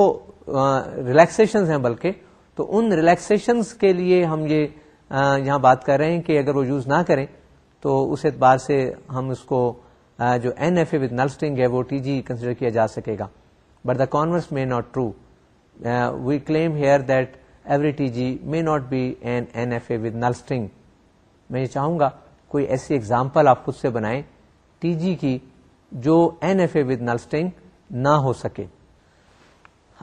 ریلیکسیشن ہیں بلکہ، تو ان ریلیکسیشنز کے لیے ہم یہ یہاں بات کر رہے ہیں کہ اگر وہ یوز نہ کریں، تو اس اعتبار سے ہم اس کو جو N F A with null string ہے، وہ ٹی جی کنسیڈر کیا جا سکے گا۔ But the converse may not true we claim here that every T G may not be N N F A with null string میں یہ چاہوں گا، کوئی ایسی ایگزامپل آپ خود سے بنائیں ٹی جی کی جو N F A with null string نہ ہو سکے۔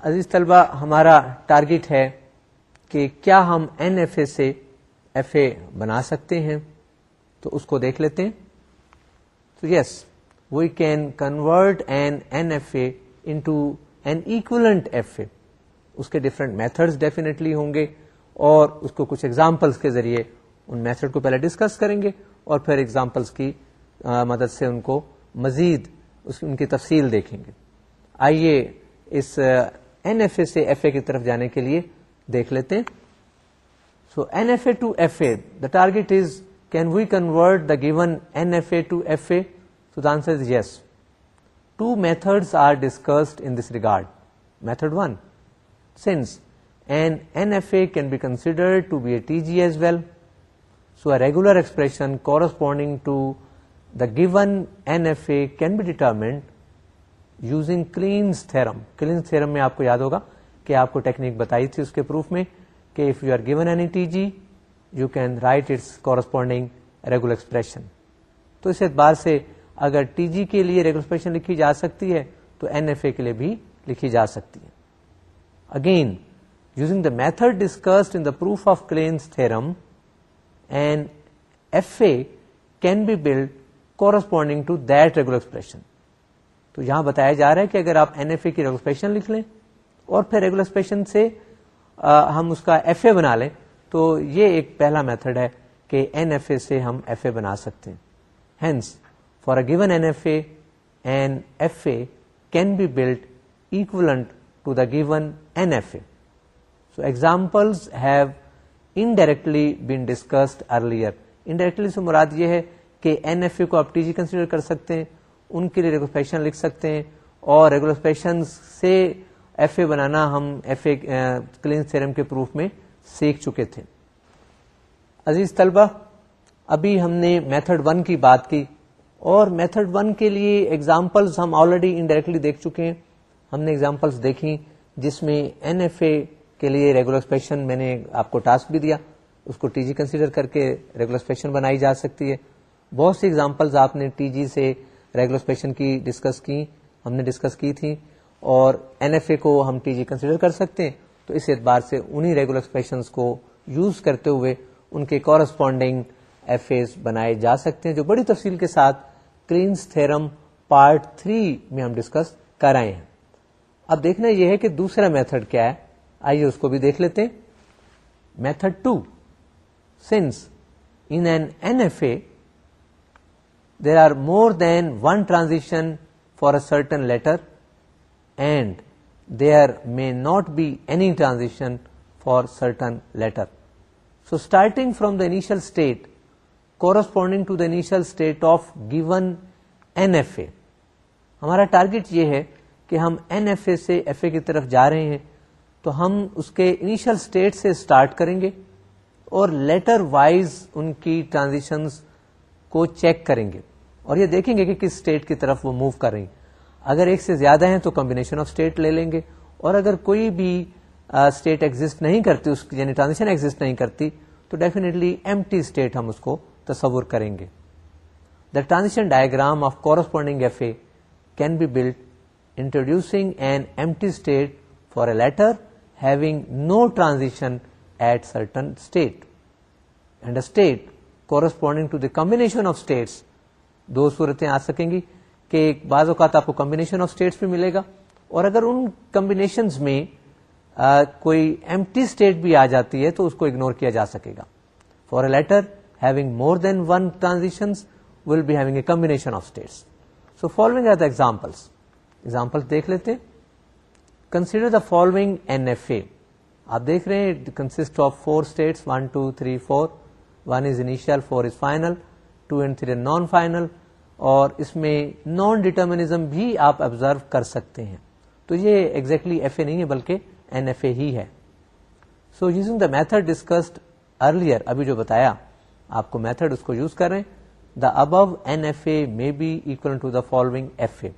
عزیز طلبہ، ہمارا ٹارگیٹ ہے کہ کیا ہم این ایف اے سے ایف اے بنا سکتے ہیں؟ تو اس کو دیکھ لیتے ہیں۔ تو yes, we can convert N N F A into an equivalent F A. اس کے ڈفرنٹ میتھڈ ڈیفینیٹلی ہوں گے اور اس کو کچھ ایگزامپلس کے ذریعے ان میتھڈ کو پہلے ڈسکس کریں گے اور پھر ایگزامپلس کی مدد سے ان کو مزید اس ان کی تفصیل دیکھیں گے آئیے اس این ایف اے سے ایف اے کی طرف جانے کے لیے دیکھ لیتے ہیں so N F A to F A the target is can we convert the given N F A to F A so the answer is yes Two methods are discussed in this regard. Method 1, since and NFA can be considered to be a TG as well. So a regular expression corresponding to the given NFA can be determined using Kleen's theorem. Kleen's theorem میں آپ کو یاد ہوگا کہ آپ کو ٹیکنیک بتائی تھی اس کے پروف میں کہ if you are given any T G you can write its corresponding regular expression تو اس اعتبار سے اگر ٹی جی کے لیے ریگولر ایکسپریشن لکھی جا سکتی ہے تو این ایف اے کے لیے بھی لکھی جا سکتی ہے again using the method discussed in the proof of Kleene's theorem and F A can be build corresponding to that regular expression تو یہاں بتایا جا رہا ہے کہ اگر آپ این ایف اے کی ریگولسپریشن لکھ لیں اور پھر ریگولسپریشن سے ہم اس کا ایف اے بنا لیں، تو یہ ایک پہلا میتھڈ ہے کہ این ایف اے سے ہم ایف اے بنا سکتے ہیں۔ Hence for a given N F A N F A can be build equivalent to the given N F A so examples have indirectly been discussed earlier indirectly سے مراد یہ ہے کہ این ایف اے کو آپ ٹی جی کنسیڈر کر سکتے ہیں، ان کے لیے ریگولسپیشن لکھ سکتے ہیں اور ریگولسپیشن سے ایف اے بنانا ہم ایف اے کلین سیرم کے پروف میں سیکھ چکے تھے۔ عزیز طلبہ، ابھی ہم نے میتھڈ ون کی بات کی اور میتھڈ ون کے لیے ایگزامپلس ہم آلریڈی انڈائریکٹلی دیکھ چکے ہیں۔ ہم نے ایگزامپلس دیکھی جس میں این ایف اے کے لیے ریگولر میں نے آپ کو ٹاسک بھی دیا، اس کو ٹی جی کنسیڈر کر کے ریگولر بنائی جا سکتی ہے۔ بہت سی ایگزامپلس آپ نے ٹی جی سے ریگولر کی ڈسکس کی، ہم نے ڈسکس کی تھی اور این ایف اے کو ہم ٹی جی کنسیڈر کر سکتے ہیں۔ تو اس اعتبار سے انہیں ریگولر کو یوز کرتے ہوئے ان کے کورسپونڈنگ ایف اے بنائے جا سکتے ہیں جو بڑی تفصیل کے ساتھ کلینس تھرم پارٹ تھری میں ہم ڈسکس کر آئے ہیں۔ اب دیکھنا یہ ہے کہ دوسرا میتھڈ کیا ہے۔ آئیے اس کو بھی دیکھ لیتے ہیں۔ Method two since in N N F A there are more than one transition for a certain letter and there may not be any transition for certain letter so starting from the initial state corresponding to the initial state of given N F A ہمارا ٹارگیٹ یہ ہے کہ ہم این ایف اے سے ایف اے کی طرف جا رہے ہیں تو ہم اس کے انیشل اسٹیٹ سے اسٹارٹ کریں گے اور لیٹر وائز ان کی ٹرانزیشنز کو چیک کریں گے۔ اور یہ دیکھیں گے کہ کس اسٹیٹ کی طرف وہ موو کر رہی اگر ایک سے زیادہ ہیں تو کمبینیشن آف اسٹیٹ لے لیں گے۔ اور اگر کوئی بھی اسٹیٹ ایگزٹ نہیں کرتی، اس یعنی ٹرانزیکشن ایگزٹ نہیں کرتی، تو ڈیفینیٹلی ایم ٹی اسٹیٹ ہم اس کو تصور کریں گے۔ The transition diagram of corresponding F A can be build introducing an empty state for a letter having no transition at certain state and a state corresponding to the combination of states دو صورتیں آ سکیں گی کہ بعض اوقات آپ کو کمبینیشن آف اسٹیٹس بھی ملے گا اور اگر ان کمبینیشن میں آ, کوئی ایم ٹی اسٹیٹ بھی آ جاتی ہے تو اس کو اگنور کیا جا سکے گا۔ For a letter having more than one transaction will be having a combination of states so following are the examples example دیکھ لیتے consider the following N F A آپ دیکھ رہے ہیں consist of four states one two three four one is initial four is final two and three non final اور اس میں نان ڈیٹرمنیزم بھی آپ آبزرو کر سکتے ہیں۔ تو یہ ایگزیکٹلی ایف اے نہیں ہے بلکہ این ایف اے ہی ہے۔ So using the method discussed earlier ابھی جو بتایا، آپ کو میتھڈ اس کو یوز کریں the above N F A may be equal to the following F A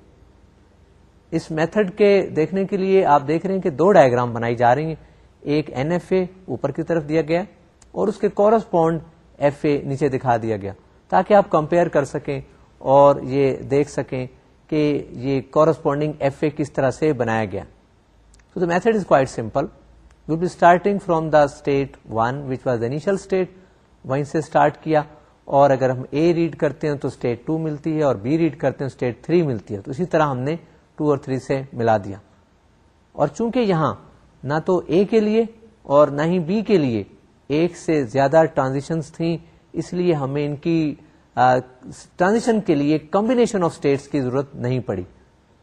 us method کے دیکھنے کے لیے آپ دیکھ رہے ہیں کہ دو ڈائگرام بنائی جا رہی ہیں۔ ایک این ایف اے اوپر کی طرف دیا گیا اور اس کے کورسپونڈ ایف اے نیچے دکھا دیا گیا تاکہ آپ کمپیئر کر سکیں۔ اور یہ دیکھ سکیں کہ یہ کورسپونڈنگ ایف اے کس طرح سے بنایا گیا۔ تو the method is quite simple will be starting from the state one which was the initial state وہیں سے اسٹارٹ کیا۔ اور اگر ہم اے ریڈ کرتے ہیں تو اسٹیٹ ٹو ملتی ہے اور بی ریڈ کرتے ہیں اسٹیٹ تھری ملتی ہے۔ تو اسی طرح ہم نے ٹو اور تھری سے ملا دیا۔ اور چونکہ یہاں نہ تو اے کے لیے اور نہ ہی بی کے لیے ایک سے زیادہ ٹرانزیشنس تھیں، اس لیے ہمیں ان کی ٹرانزیشن کے لیے کمبینیشن آف اسٹیٹس کی ضرورت نہیں پڑی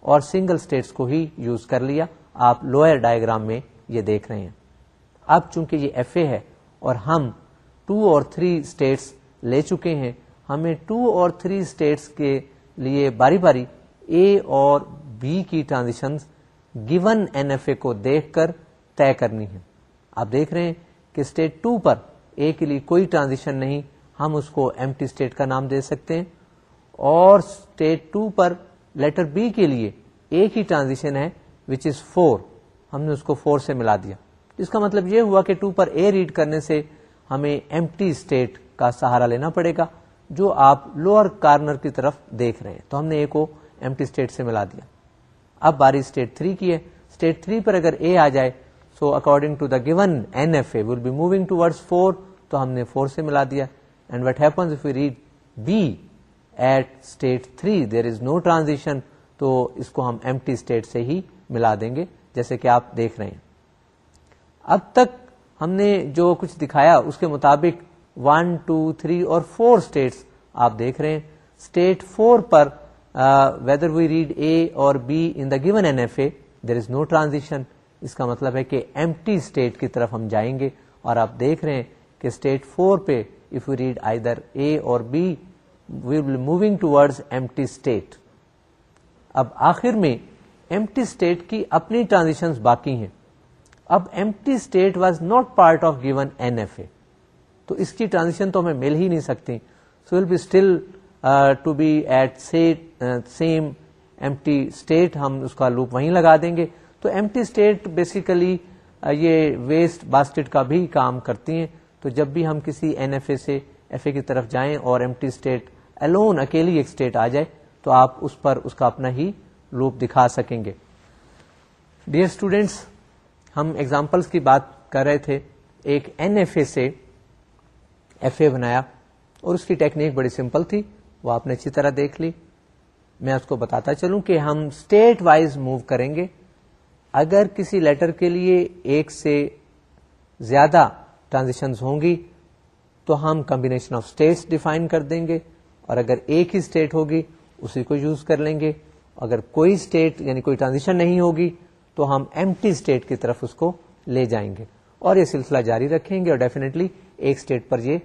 اور سنگل اسٹیٹس کو ہی یوز کر لیا۔ آپ لوئر ڈائگرام میں یہ دیکھ رہے ہیں۔ اب چونکہ یہ ایف اے ہے اور ہم ٹو اور تھری اسٹیٹس لے چکے ہیں، ہمیں ٹو اور تھری اسٹیٹس کے لیے باری باری اے اور بی کی transition given N F A کو دیکھ کر طے کرنی ہے آپ دیکھ رہے ہیں کہ اسٹیٹ ٹو پر اے کے لیے کوئی ٹرانزیشن نہیں ہم اس کو ایم ٹی اسٹیٹ کا نام دے سکتے ہیں اور اسٹیٹ ٹو پر لیٹر بی کے لیے ایک ہی ٹرانزیشن ہے وچ از فور ہم نے اس کو فور سے ملا دیا۔ اس کا مطلب یہ ہوا کہ ٹو پر اے ریڈ کرنے سے ہمیں ایم ٹی اسٹیٹ کا سہارا لینا پڑے گا، جو آپ لوور کارنر کی طرف دیکھ رہے ہیں۔ تو ہم نے اے کو ایم ٹی اسٹیٹ سے ملا دیا۔ اب باری اسٹیٹ تھری کی ہے۔ اسٹیٹ تھری پر اگر اے آ جائے سو according to the given N F A will be moving toward four تو ہم نے فور سے ملا دیا۔ And what happens if you read B at state three there is no transition تو اس کو ہم ایم ٹی اسٹیٹ سے ہی ملا دیں گے، جیسے کہ آپ دیکھ رہے ہیں۔ اب تک ہم نے جو کچھ دکھایا، اس کے مطابق ون ٹو تھری اور فور اسٹیٹس آپ دیکھ رہے ہیں۔ اسٹیٹ فور پر ویدر وی ریڈ اے اور B in the given N F A there is no transition اس کا مطلب ہے کہ ایم ٹی اسٹیٹ کی طرف ہم جائیں گے۔ اور آپ دیکھ رہے ہیں کہ اسٹیٹ فور پہ if you read either A اور B we will moving toward empty state اب آخر میں ایم ٹی اسٹیٹ کی اپنی ٹرانزیکشن باقی ہیں۔ اب empty state was not part of given N F A تو اس کی ٹرانزیکشن تو ہمیں مل ہی نہیں سکتی۔ So will be still to be at same empty state ہم اس کا لوپ وہیں لگا دیں گے۔ تو ایم ٹی اسٹیٹ بیسیکلی یہ ویسٹ باسکٹ کا بھی کام کرتی ہیں۔ تو جب بھی ہم کسی این ایف اے سے ایف اے کی طرف جائیں اور ایم ٹی اسٹیٹ الون اکیلی ایک اسٹیٹ آ جائے تو آپ اس پر اس کا اپنا ہی لوپ دکھا سکیں گے۔ ڈیئر اسٹوڈینٹس ہم ایگزامپلس کی بات کر رہے تھے۔ ایک این ایف اے سے ایف اے بنایا اور اس کی ٹیکنیک بڑی سمپل تھی۔ وہ آپ نے اچھی طرح دیکھ لی۔ میں اس کو بتاتا چلوں کہ ہم اسٹیٹ وائز موو کریں گے۔ اگر کسی لیٹر کے لیے ایک سے زیادہ ٹرانزیکشن ہوں گی، تو ہم کمبینیشن آف اسٹیٹس ڈیفائن کر دیں گے، اور اگر ایک ہی اسٹیٹ ہوگی، اسی کو یوز کر لیں گے۔ اگر کوئی اسٹیٹ یعنی کوئی ٹرانزیکشن نہیں ہوگی، تو ہم ایم ٹی اسٹیٹ کی طرف اس کو لے جائیں گے۔ اور یہ سلسلہ جاری رکھیں گے اور ڈیفینیٹلی ایک اسٹیٹ پر یہ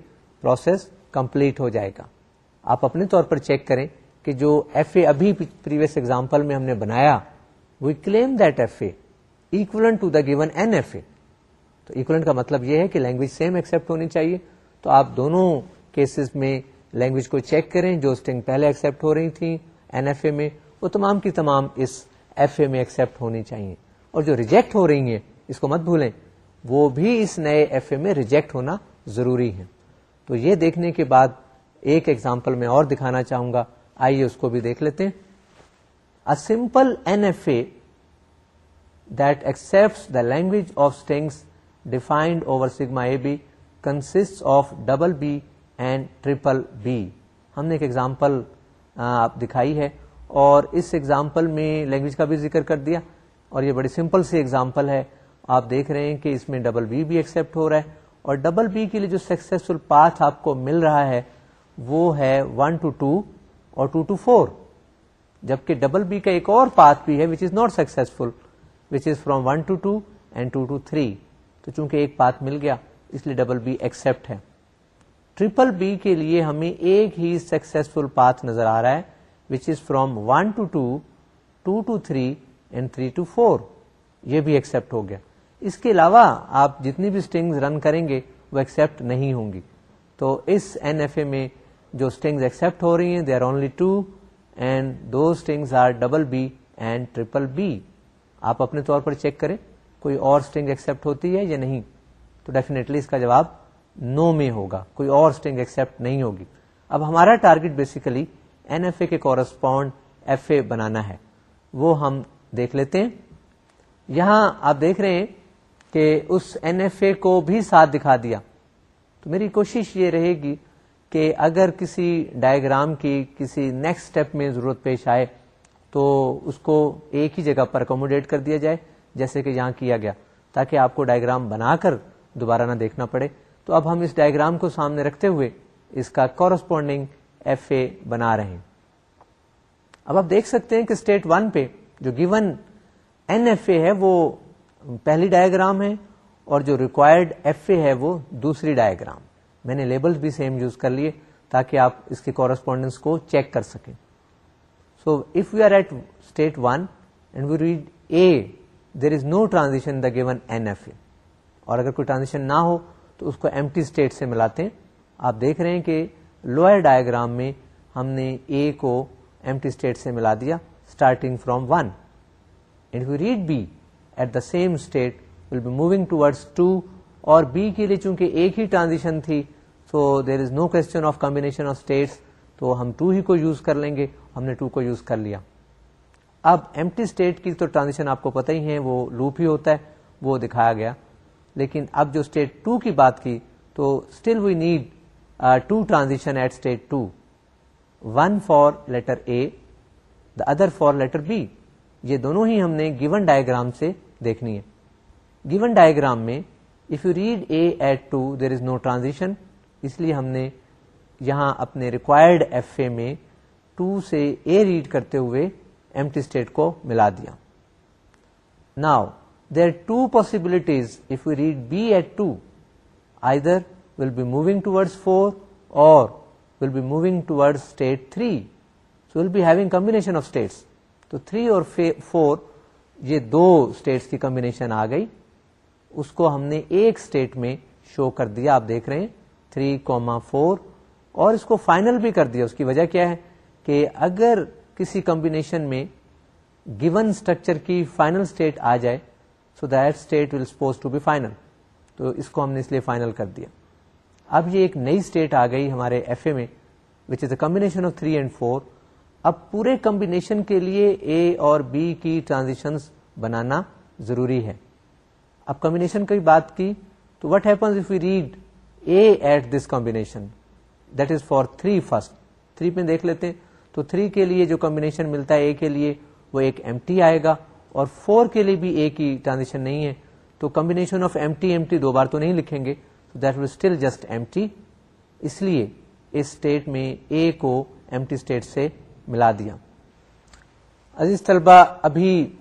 پروسیس کمپلیٹ ہو جائے گا۔ آپ اپنے طور پر چیک کریں کہ جو ایف اے ابھی پریویس ایگزامپل میں ہم نے بنایا we claim that F A equivalent to the given N F A تو اکولنٹ کا مطلب یہ ہے کہ لینگویج سیم ایکسپٹ ہونی چاہیے۔ تو آپ دونوں کیسز میں لینگویج کو چیک کریں جو اسٹنگ پہلے ایکسپٹ ہو رہی تھی این ایف اے میں، وہ تمام کی تمام اس ایف اے میں ایکسپٹ ہونی چاہیے۔ اور جو ریجیکٹ ہو رہی ہیں، اس کو مت بھولیں، وہ بھی اس نئے ایف اے میں ریجیکٹ ہونا ضروری ہے۔ تو یہ دیکھنے کے بعد ایک ایگزامپل میں اور دکھانا چاہوں گا۔ آئیے اس کو بھی دیکھ لیتے ہیں۔ Simple N F A that accept the language of strings defined over sigma A B consist of double B and triple B ہم نے ایک ایگزامپل آپ دکھائی ہے اور اس ایگزامپل میں لینگویج کا بھی ذکر کر دیا اور یہ بڑی سمپل سی ایگزامپل ہے۔ آپ دیکھ رہے ہیں کہ اس میں ڈبل بی بھی ایکسپٹ ہو رہا ہے اور ڈبل بی کے لیے جو سکسیسفل پاتھ آپ کو مل رہا ہے وہ ہے ون ٹو ٹو اور ٹو ٹو فور جبکہ ڈبل بی کا ایک اور پاتھ بھی ہے which is not successful which is from one to two and two to three تو چونکہ ایک پاتھ مل گیا، اس لیے ڈبل بی ایکسپٹ ہے۔ ٹریپل بی کے لیے ہمیں ایک ہی سکسیسفل پاتھ نظر آ رہا ہے which is from one two two two two three and three two four یہ بھی ایکسپٹ ہو گیا۔ اس کے علاوہ آپ جتنی بھی اسٹنگ رن کریں گے، وہ ایکسپٹ نہیں ہوں گی۔ تو اس این ایف اے میں جو اسٹنگ ایکسپٹ ہو رہی ہیں they are only two and do strings are double B and triple B آپ اپنے طور پر چیک کریں۔ کوئی اور اسٹنگ ایکسپٹ ہوتی ہے یا نہیں؟ تو ڈیفینیٹلی اس کا جواب نو میں ہوگا۔ کوئی اور اسٹنگ ایکسپٹ نہیں ہوگی۔ اب ہمارا target basically N F A کے کورسپونڈ ایف اے بنانا ہے۔ وہ ہم دیکھ لیتے ہیں۔ یہاں آپ دیکھ رہے ہیں کہ اس این ایف اے کو بھی ساتھ دکھا دیا۔ تو میری کوشش یہ رہے گی کہ اگر کسی ڈائگرام کی کسی نیکسٹ اسٹیپ میں ضرورت پیش آئے تو اس کو ایک ہی جگہ پر اکوموڈیٹ کر دیا جائے۔ جیسے کہ یہاں کیا گیا، تاکہ آپ کو ڈائگرام بنا کر دوبارہ نہ دیکھنا پڑے۔ تو اب ہم اس ڈائگرام کو سامنے رکھتے ہوئے اس کا کورسپونڈنگ ایف اے بنا رہے ہیں۔ اب آپ دیکھ سکتے ہیں کہ اسٹیٹ ون پہ جو گیون این ایف اے ہے، وہ پہلی ڈائگرام ہے اور جو ریکوائرڈ ایف اے ہے، وہ دوسری ڈائگرام میں نے لیبل بھی سیم یوز کر لیے تاکہ آپ اس کے کورسپونڈنس کو چیک کر سکیں۔ So if you are at state one and we read A there is no transition the given N F A اور اگر کوئی ٹرانزیشن نہ ہو تو اس کو ایم ٹی اسٹیٹ سے ملاتے ہیں۔ آپ دیکھ رہے ہیں کہ لوئر ڈائگرام میں ہم نے اے کو ایم ٹی اسٹیٹ سے ملا دیا starting from one and you read B at the same state will be moving towards two اور بی کے لیے چونکہ ایک ہی ٹرانزیشن تھی so there is no question of combination of states تو ہم ٹو ہی کو یوز کر لیں گے۔ ہم نے ٹو کو یوز کر لیا۔ اب ایم ٹی اسٹیٹ کی تو ٹرانزیکشن آپ کو پتہ ہی ہے وہ لوپ ہی ہوتا ہے، وہ دکھایا گیا۔ لیکن اب جو اسٹیٹ ٹو کی بات کی، تو still we need to transaction at state two one for letter A the other for letter B یہ دونوں ہی ہم نے گیون ڈائگرام سے دیکھنی ہے۔ گیون ڈائگرام میں if you read A at two there is no transition اس لیے ہم نے یہاں اپنے ریکوائرڈ ایف اے میں ٹو سے اے ریڈ کرتے ہوئے ایمٹی اسٹیٹ کو ملا دیا۔ Now there two possibilities if you read B at two I there will be moving towards four اور will be moving ٹوڈ state three so will be having combination of states تو تھری اور فور یہ دو اسٹیٹس کی کمبینیشن آ گئی۔ اس کو ہم نے ایک اسٹیٹ میں شو کر دیا۔ آپ دیکھ رہے ہیں تھری کوما فور اور اس کو فائنل بھی کر دیا۔ اس کی وجہ کیا ہے؟ کہ اگر کسی کمبینیشن میں گیون اسٹرکچر کی فائنل اسٹیٹ آ جائے so that state will suppose to be final تو اس کو ہم نے اس لیے فائنل کر دیا۔ اب یہ ایک نئی اسٹیٹ آ گئی ہمارے ایف اے میں which is A combination of three and four اب پورے کمبینیشن کے لیے اے اور بی کی ٹرانزیکشن بنانا ضروری ہے۔ اب کمبینیشن کی بات کی، تو what happens if you read A at this combination that is for three first three پہ دیکھ لیتے ہیں۔ تو تھری کے لیے جو کمبینیشن ملتا ہے اے کے لیے وہ ایک ایم ٹی آئے گا اور فور کے لیے بھی اے کی ٹرانزیکشن نہیں ہے۔ تو combination of M T M T دو بار تو نہیں لکھیں گے۔ That will still just M T اس لیے اس اسٹیٹ میں اے کو ایم ٹی اسٹیٹ سے ملا دیا۔ عزیز طلبہ ابھی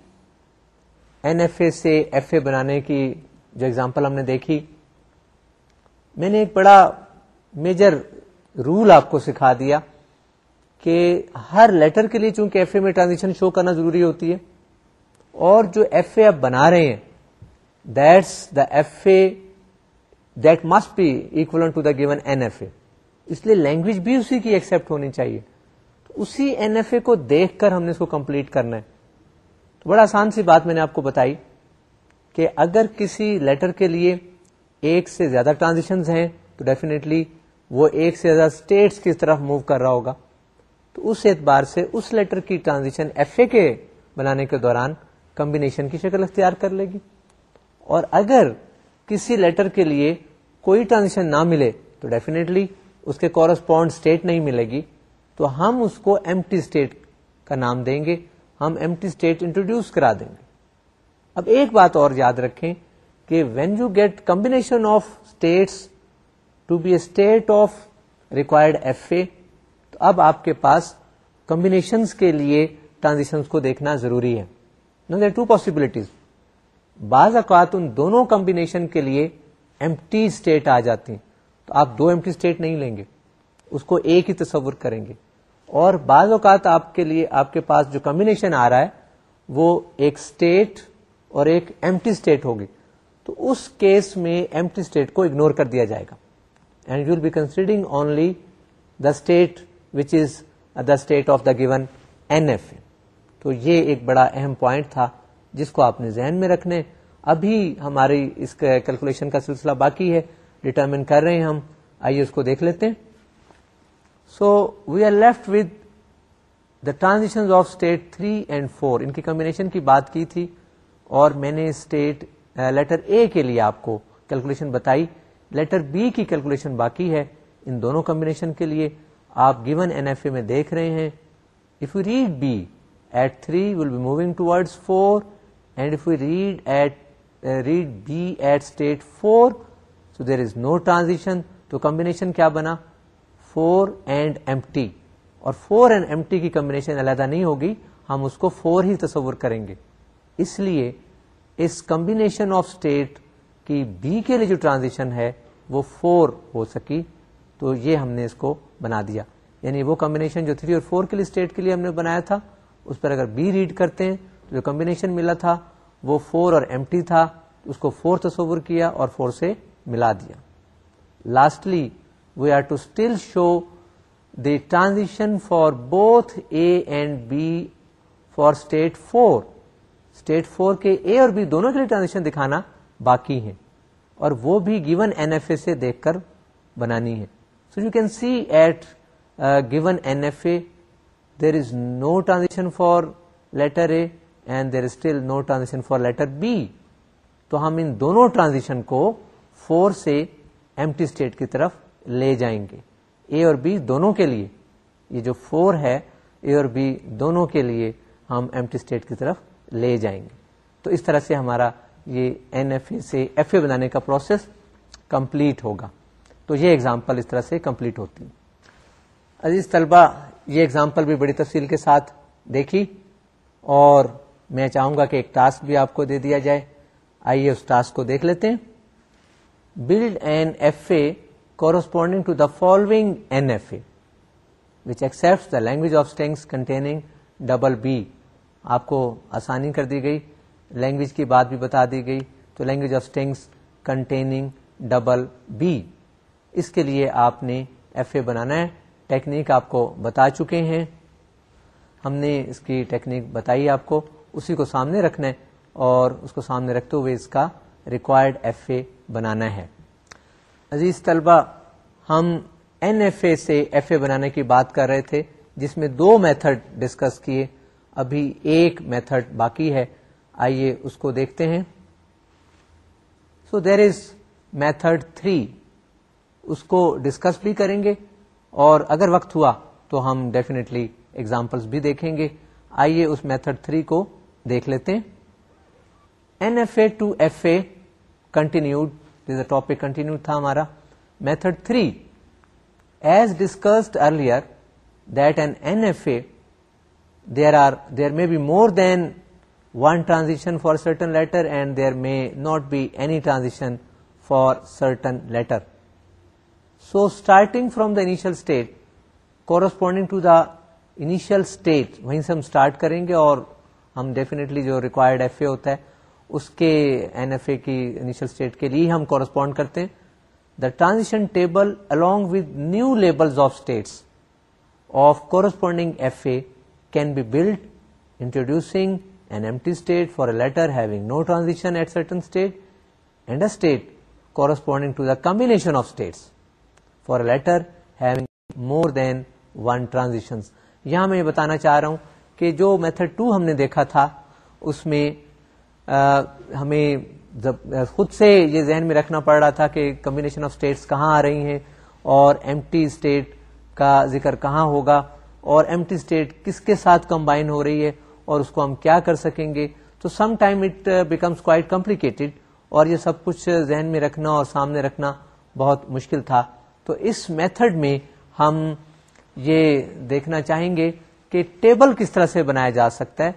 این ایف اے سے ایف اے بنانے کی جو اگزامپل ہم نے دیکھی، میں نے ایک بڑا میجر رول آپ کو سکھا دیا۔ کہ ہر لیٹر کے لیے چونکہ ایف اے میں ٹرانزیکشن شو کرنا ضروری ہوتی ہے، اور جو ایف اے آپ بنا رہے ہیں that's the F A that must be equal to the given N F A اس لیے لینگویج بھی اسی کی ایکسپٹ ہونی چاہیے۔ تو اسی این ایف اے کو دیکھ کر ہم نے اس کو کمپلیٹ کرنا ہے۔ تو بڑا آسان سی بات میں نے آپ کو بتائی کہ اگر کسی لیٹر کے لیے ایک سے زیادہ ٹرانزیکشن ہیں، تو ڈیفینیٹلی وہ ایک سے زیادہ اسٹیٹس کی طرف موو کر رہا ہوگا۔ تو اس اعتبار سے اس لیٹر کی ٹرانزیکشن ایف اے کے بنانے کے دوران کمبینیشن کی شکل اختیار کر لے گی۔ اور اگر کسی لیٹر کے لیے کوئی ٹرانزیکشن نہ ملے تو ڈیفینیٹلی اس کے کورسپونڈ اسٹیٹ نہیں ملے گی۔ تو ہم اس کو ایم ٹی اسٹیٹ کا نام دیں گے، ہم ایم ٹی اسٹیٹ انٹروڈیوس کرا دیں گے۔ اب ایک بات اور یاد رکھیں کہ when you get combination of states to be a state of required F A تو اب آپ کے پاس کمبینیشن کے لیے ٹرانزیکشن کو دیکھنا ضروری ہے۔ نو دیر ٹو پاسبلٹیز بعض اوقات ان دونوں کمبینیشن کے لیے ایم ٹی اسٹیٹ آ جاتی ہیں۔ تو آپ دو ایم ٹی اسٹیٹ نہیں لیں گے، اس کو ایک ہی تصور کریں گے۔ اور بعض اوقات آپ کے لیے، آپ کے پاس جو کمبینیشن آ رہا ہے، وہ ایک اسٹیٹ اور ایک ایم ٹی اسٹیٹ ہوگی۔ تو اس کیس میں ایم ٹی اسٹیٹ کو اگنور کر دیا جائے گا۔ And you will be considering only the state which is the state of the given N F تو یہ ایک بڑا اہم پوائنٹ تھا جس کو آپ نے ذہن میں رکھنے۔ ابھی ہماری اس کیلکولیشن کا سلسلہ باقی ہے۔ ڈٹرمن کر رہے ہیں ہم۔ آئیے اس کو دیکھ لیتے ہیں۔ So we are left with the transaction of state three and four ان کی کمبینیشن کی بات کی تھی۔ اور میں نے اسٹیٹ لیٹر اے کے لیے آپ کو کیلکولیشن بتائی۔ لیٹر بی کی کیلکولیشن باقی ہے۔ ان دونوں کمبینیشن کے لیے۔ آپ گیون این ایف اے میں دیکھ رہے ہیں if you read B at three will be moving ٹوڈ four and if you read at read B at state four so there is no transition تو کمبینیشن کیا بنا? فور اینڈ ایم ٹی اور فور اینڈ ایم ٹی کی کمبینیشن علیحدہ نہیں ہوگی، ہم اس کو فور ہی تصور کریں گے. اس لیے اس کمبینیشن آف اسٹیٹ کی بی کے لیے جو ٹرانزیشن ہے، وہ فور ہو سکی. تو یہ ہم نے اس کو بنا دیا۔ یعنی وہ کمبینیشن جو تھری اور فور کے لیے اسٹیٹ کے لیے ہم نے بنایا تھا، اس پر اگر بی ریڈ کرتے ہیں تو جو کمبینیشن ملا تھا، وہ فور اور ایم ٹی تھا، اس کو فور تصور کیا اور فور سے ملا دیا۔ Lastly we are to still show the transition for both A and B for state four state four کے اے اور بی دونوں کے لیے ٹرانزیکشن دکھانا باقی ہے اور وہ بھی گیون این ایف اے سے دیکھ کر بنانی ہے۔ So you can see at given N F A there is no transaction for letter A and there is still no transaction for letter B تو ہم ان دونوں ٹرانزیکشن کو فور سے ایم ٹی اسٹیٹ کی طرف لے جائیں گے۔ اے اور بی دونوں کے لیے، یہ جو فور ہے اے اور بی دونوں کے لیے ہم ایم ٹی اسٹیٹ کی طرف لے جائیں گے۔ تو اس طرح سے ہمارا یہ این ایف اے سے ایف اے بنانے کا پروسیس کمپلیٹ ہوگا۔ تو یہ ایگزامپل اس طرح سے کمپلیٹ ہوتی عزیز طلبہ، یہ ایگزامپل بھی بڑی تفصیل کے ساتھ دیکھی۔ اور میں چاہوں گا کہ ایک ٹاسک بھی آپ کو دے دیا جائے۔ آئیے اس ٹاسک کو دیکھ لیتے ہیں۔ Build N F A corresponding to the following N F A which accept the language of strings containing double B آپ کو آسانی کر دی گئی۔ لینگویج کی بات بھی بتا دی گئی۔ تو language of strings containing double B اس کے لیے آپ نے ایف اے بنانا ہے۔ ٹیکنیک آپ کو بتا چکے ہیں۔ ہم نے اس کی ٹیکنیک بتائی آپ کو۔ اسی کو سامنے رکھنا ہے اور اس کو سامنے رکھتے ہوئے اس کا ریکوائرڈ ایف اے بنانا ہے۔ عزیز طلبہ، ہم این ایف اے سے ایف اے بنانے کی بات کر رہے تھے، جس میں دو میتھڈ ڈسکس کیے۔ ابھی ایک میتھڈ باقی ہے۔ آئیے اس کو دیکھتے ہیں۔ So there is method three اس کو ڈسکس بھی کریں گے اور اگر وقت ہوا تو ہم ڈیفینیٹلی ایگزامپلس بھی دیکھیں گے۔ آئیے اس میتھڈ تھری کو دیکھ لیتے ہیں۔ N F A to F A continued topic continue تھا ہمارا۔ Method three as discussed earlier that N N F A there are there may be more than one transition for certain letter and there may not be any transition for certain letter so starting from the initial state corresponding to the initial state وہیں سے ہم اسٹارٹ کریں گے اور ہم ڈیفینیٹلی جو ریکوائرڈ ایف اے ہوتا ہے اس کے این ایف اے کی انیشل اسٹیٹ کے لیے ہم کورسپونڈ کرتے ہیں the transition table along with new labels of states of corresponding F A can be build introducing an empty state for a letter having no transition at certain state and a state corresponding to the combination of states for a letter having more than one transition یہاں میں یہ بتانا چاہ رہا ہوں کہ جو میتھڈ ٹو ہم نے دیکھا تھا، اس میں ہمیں خود سے یہ ذہن میں رکھنا پڑ رہا تھا کہ کمبینیشن آف اسٹیٹس کہاں آ رہی ہیں اور ایم ٹی اسٹیٹ کا ذکر کہاں ہوگا اور ایم ٹی اسٹیٹ کس کے ساتھ کمبائن ہو رہی ہے اور اس کو ہم کیا کر سکیں گے؟ تو some time it becomes quite complicated اور یہ سب کچھ ذہن میں رکھنا اور سامنے رکھنا بہت مشکل تھا۔ تو اس میتھڈ میں ہم یہ دیکھنا چاہیں گے کہ ٹیبل کس طرح سے بنایا جا سکتا ہے۔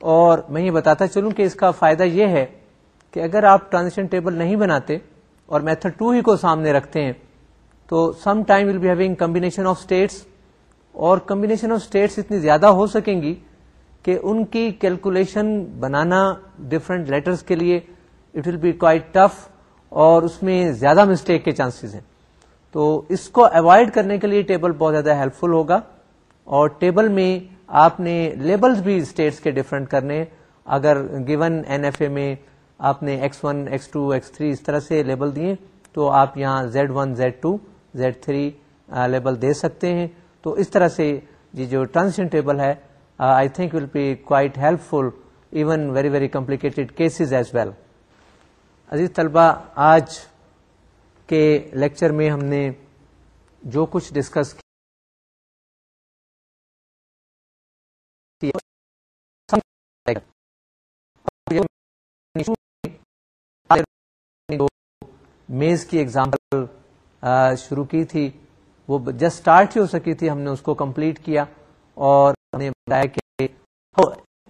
اور میں یہ بتاتا چلوں کہ اس کا فائدہ یہ ہے کہ اگر آپ ٹرانزیکشن ٹیبل نہیں بناتے اور میتھڈ ٹو ہی کو سامنے رکھتے ہیں، تو some time will be having combination of states. اور کمبینیشن آف اسٹیٹس اتنی زیادہ ہو سکیں گی کہ ان کی کیلکولیشن بنانا ڈفرینٹ لیٹرز کے لیے it will be quite tough اور اس میں زیادہ مسٹیک کے چانسز ہیں۔ تو اس کو اوائڈ کرنے کے لیے ٹیبل بہت زیادہ ہیلپ فل ہوگا اور ٹیبل میں آپ نے لیبلز بھی اسٹیٹس کے ڈفرنٹ کرنے اگر گیون این ایف اے میں آپ نے X one X two X three اس طرح سے لیبل دیے تو آپ یہاں Z one Z two Z three label دے سکتے ہیں تو اس طرح سے یہ جو ٹرانزیشن ٹیبل ہے I think will be quite helpful even very very complicated cases as well عزیز طلبہ آج کے لیکچر میں ہم نے جو کچھ ڈسکس کیا میز کی ایگزامپل شروع کی تھی۔ وہ جسٹ اسٹارٹ ہی ہو سکی تھی، ہم نے اس کو کمپلیٹ کیا۔ اور بتایا کہ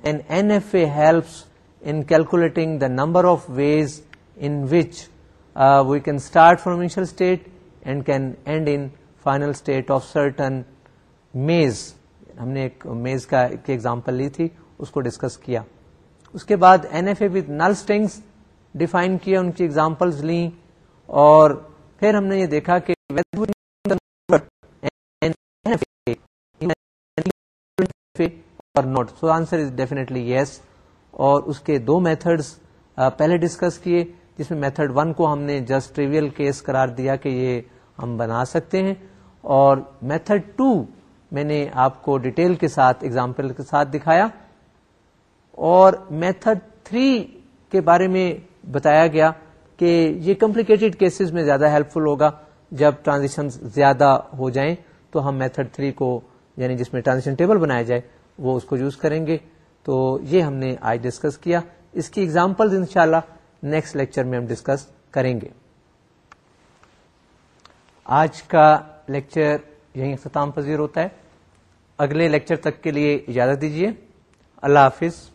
N F A helps in calculating the number of ways in which we can start from initial state and can end in final state of certain maze ہم نے ایک میز کا ایگزامپل لی تھی، اس کو ڈسکس کیا۔ اس کے بعد N F A with null strings define کیا، ان کی ایگزامپلز لیں۔ اور پھر ہم نے یہ دیکھا کہ اور note so answer is definitely yes اور اس کے دو میتھڈس uh, پہلے ڈسکس کیے۔ جس میں میتھڈ ون کو ہم نے جسٹ ٹریویل کیس قرار دیا کہ یہ ہم بنا سکتے ہیں اور میتھڈ ٹو میں نے آپ کو ڈیٹیل کے ساتھ ایگزامپل کے ساتھ دکھایا اور میتھڈ تھری کے بارے میں بتایا گیا کہ یہ کمپلیکیٹڈ کیسز میں زیادہ ہیلپ فل ہوگا جب ٹرانزیکشن زیادہ ہو جائیں تو ہم میتھڈ تھری کو یعنی جس میں ٹرانزیکشن ٹیبل بنایا جائے وہ اس کو یوز کریں گے تو یہ ہم نے آج ڈسکس کیا اس کی ایگزامپل انشاءاللہ نیکسٹ لیکچر میں ہم ڈسکس کریں گے۔ آج کا لیکچر یہیں اختتام پذیر ہوتا ہے۔ اگلے لیکچر تک کے لیے اجازت دیجیے اللہ حافظ۔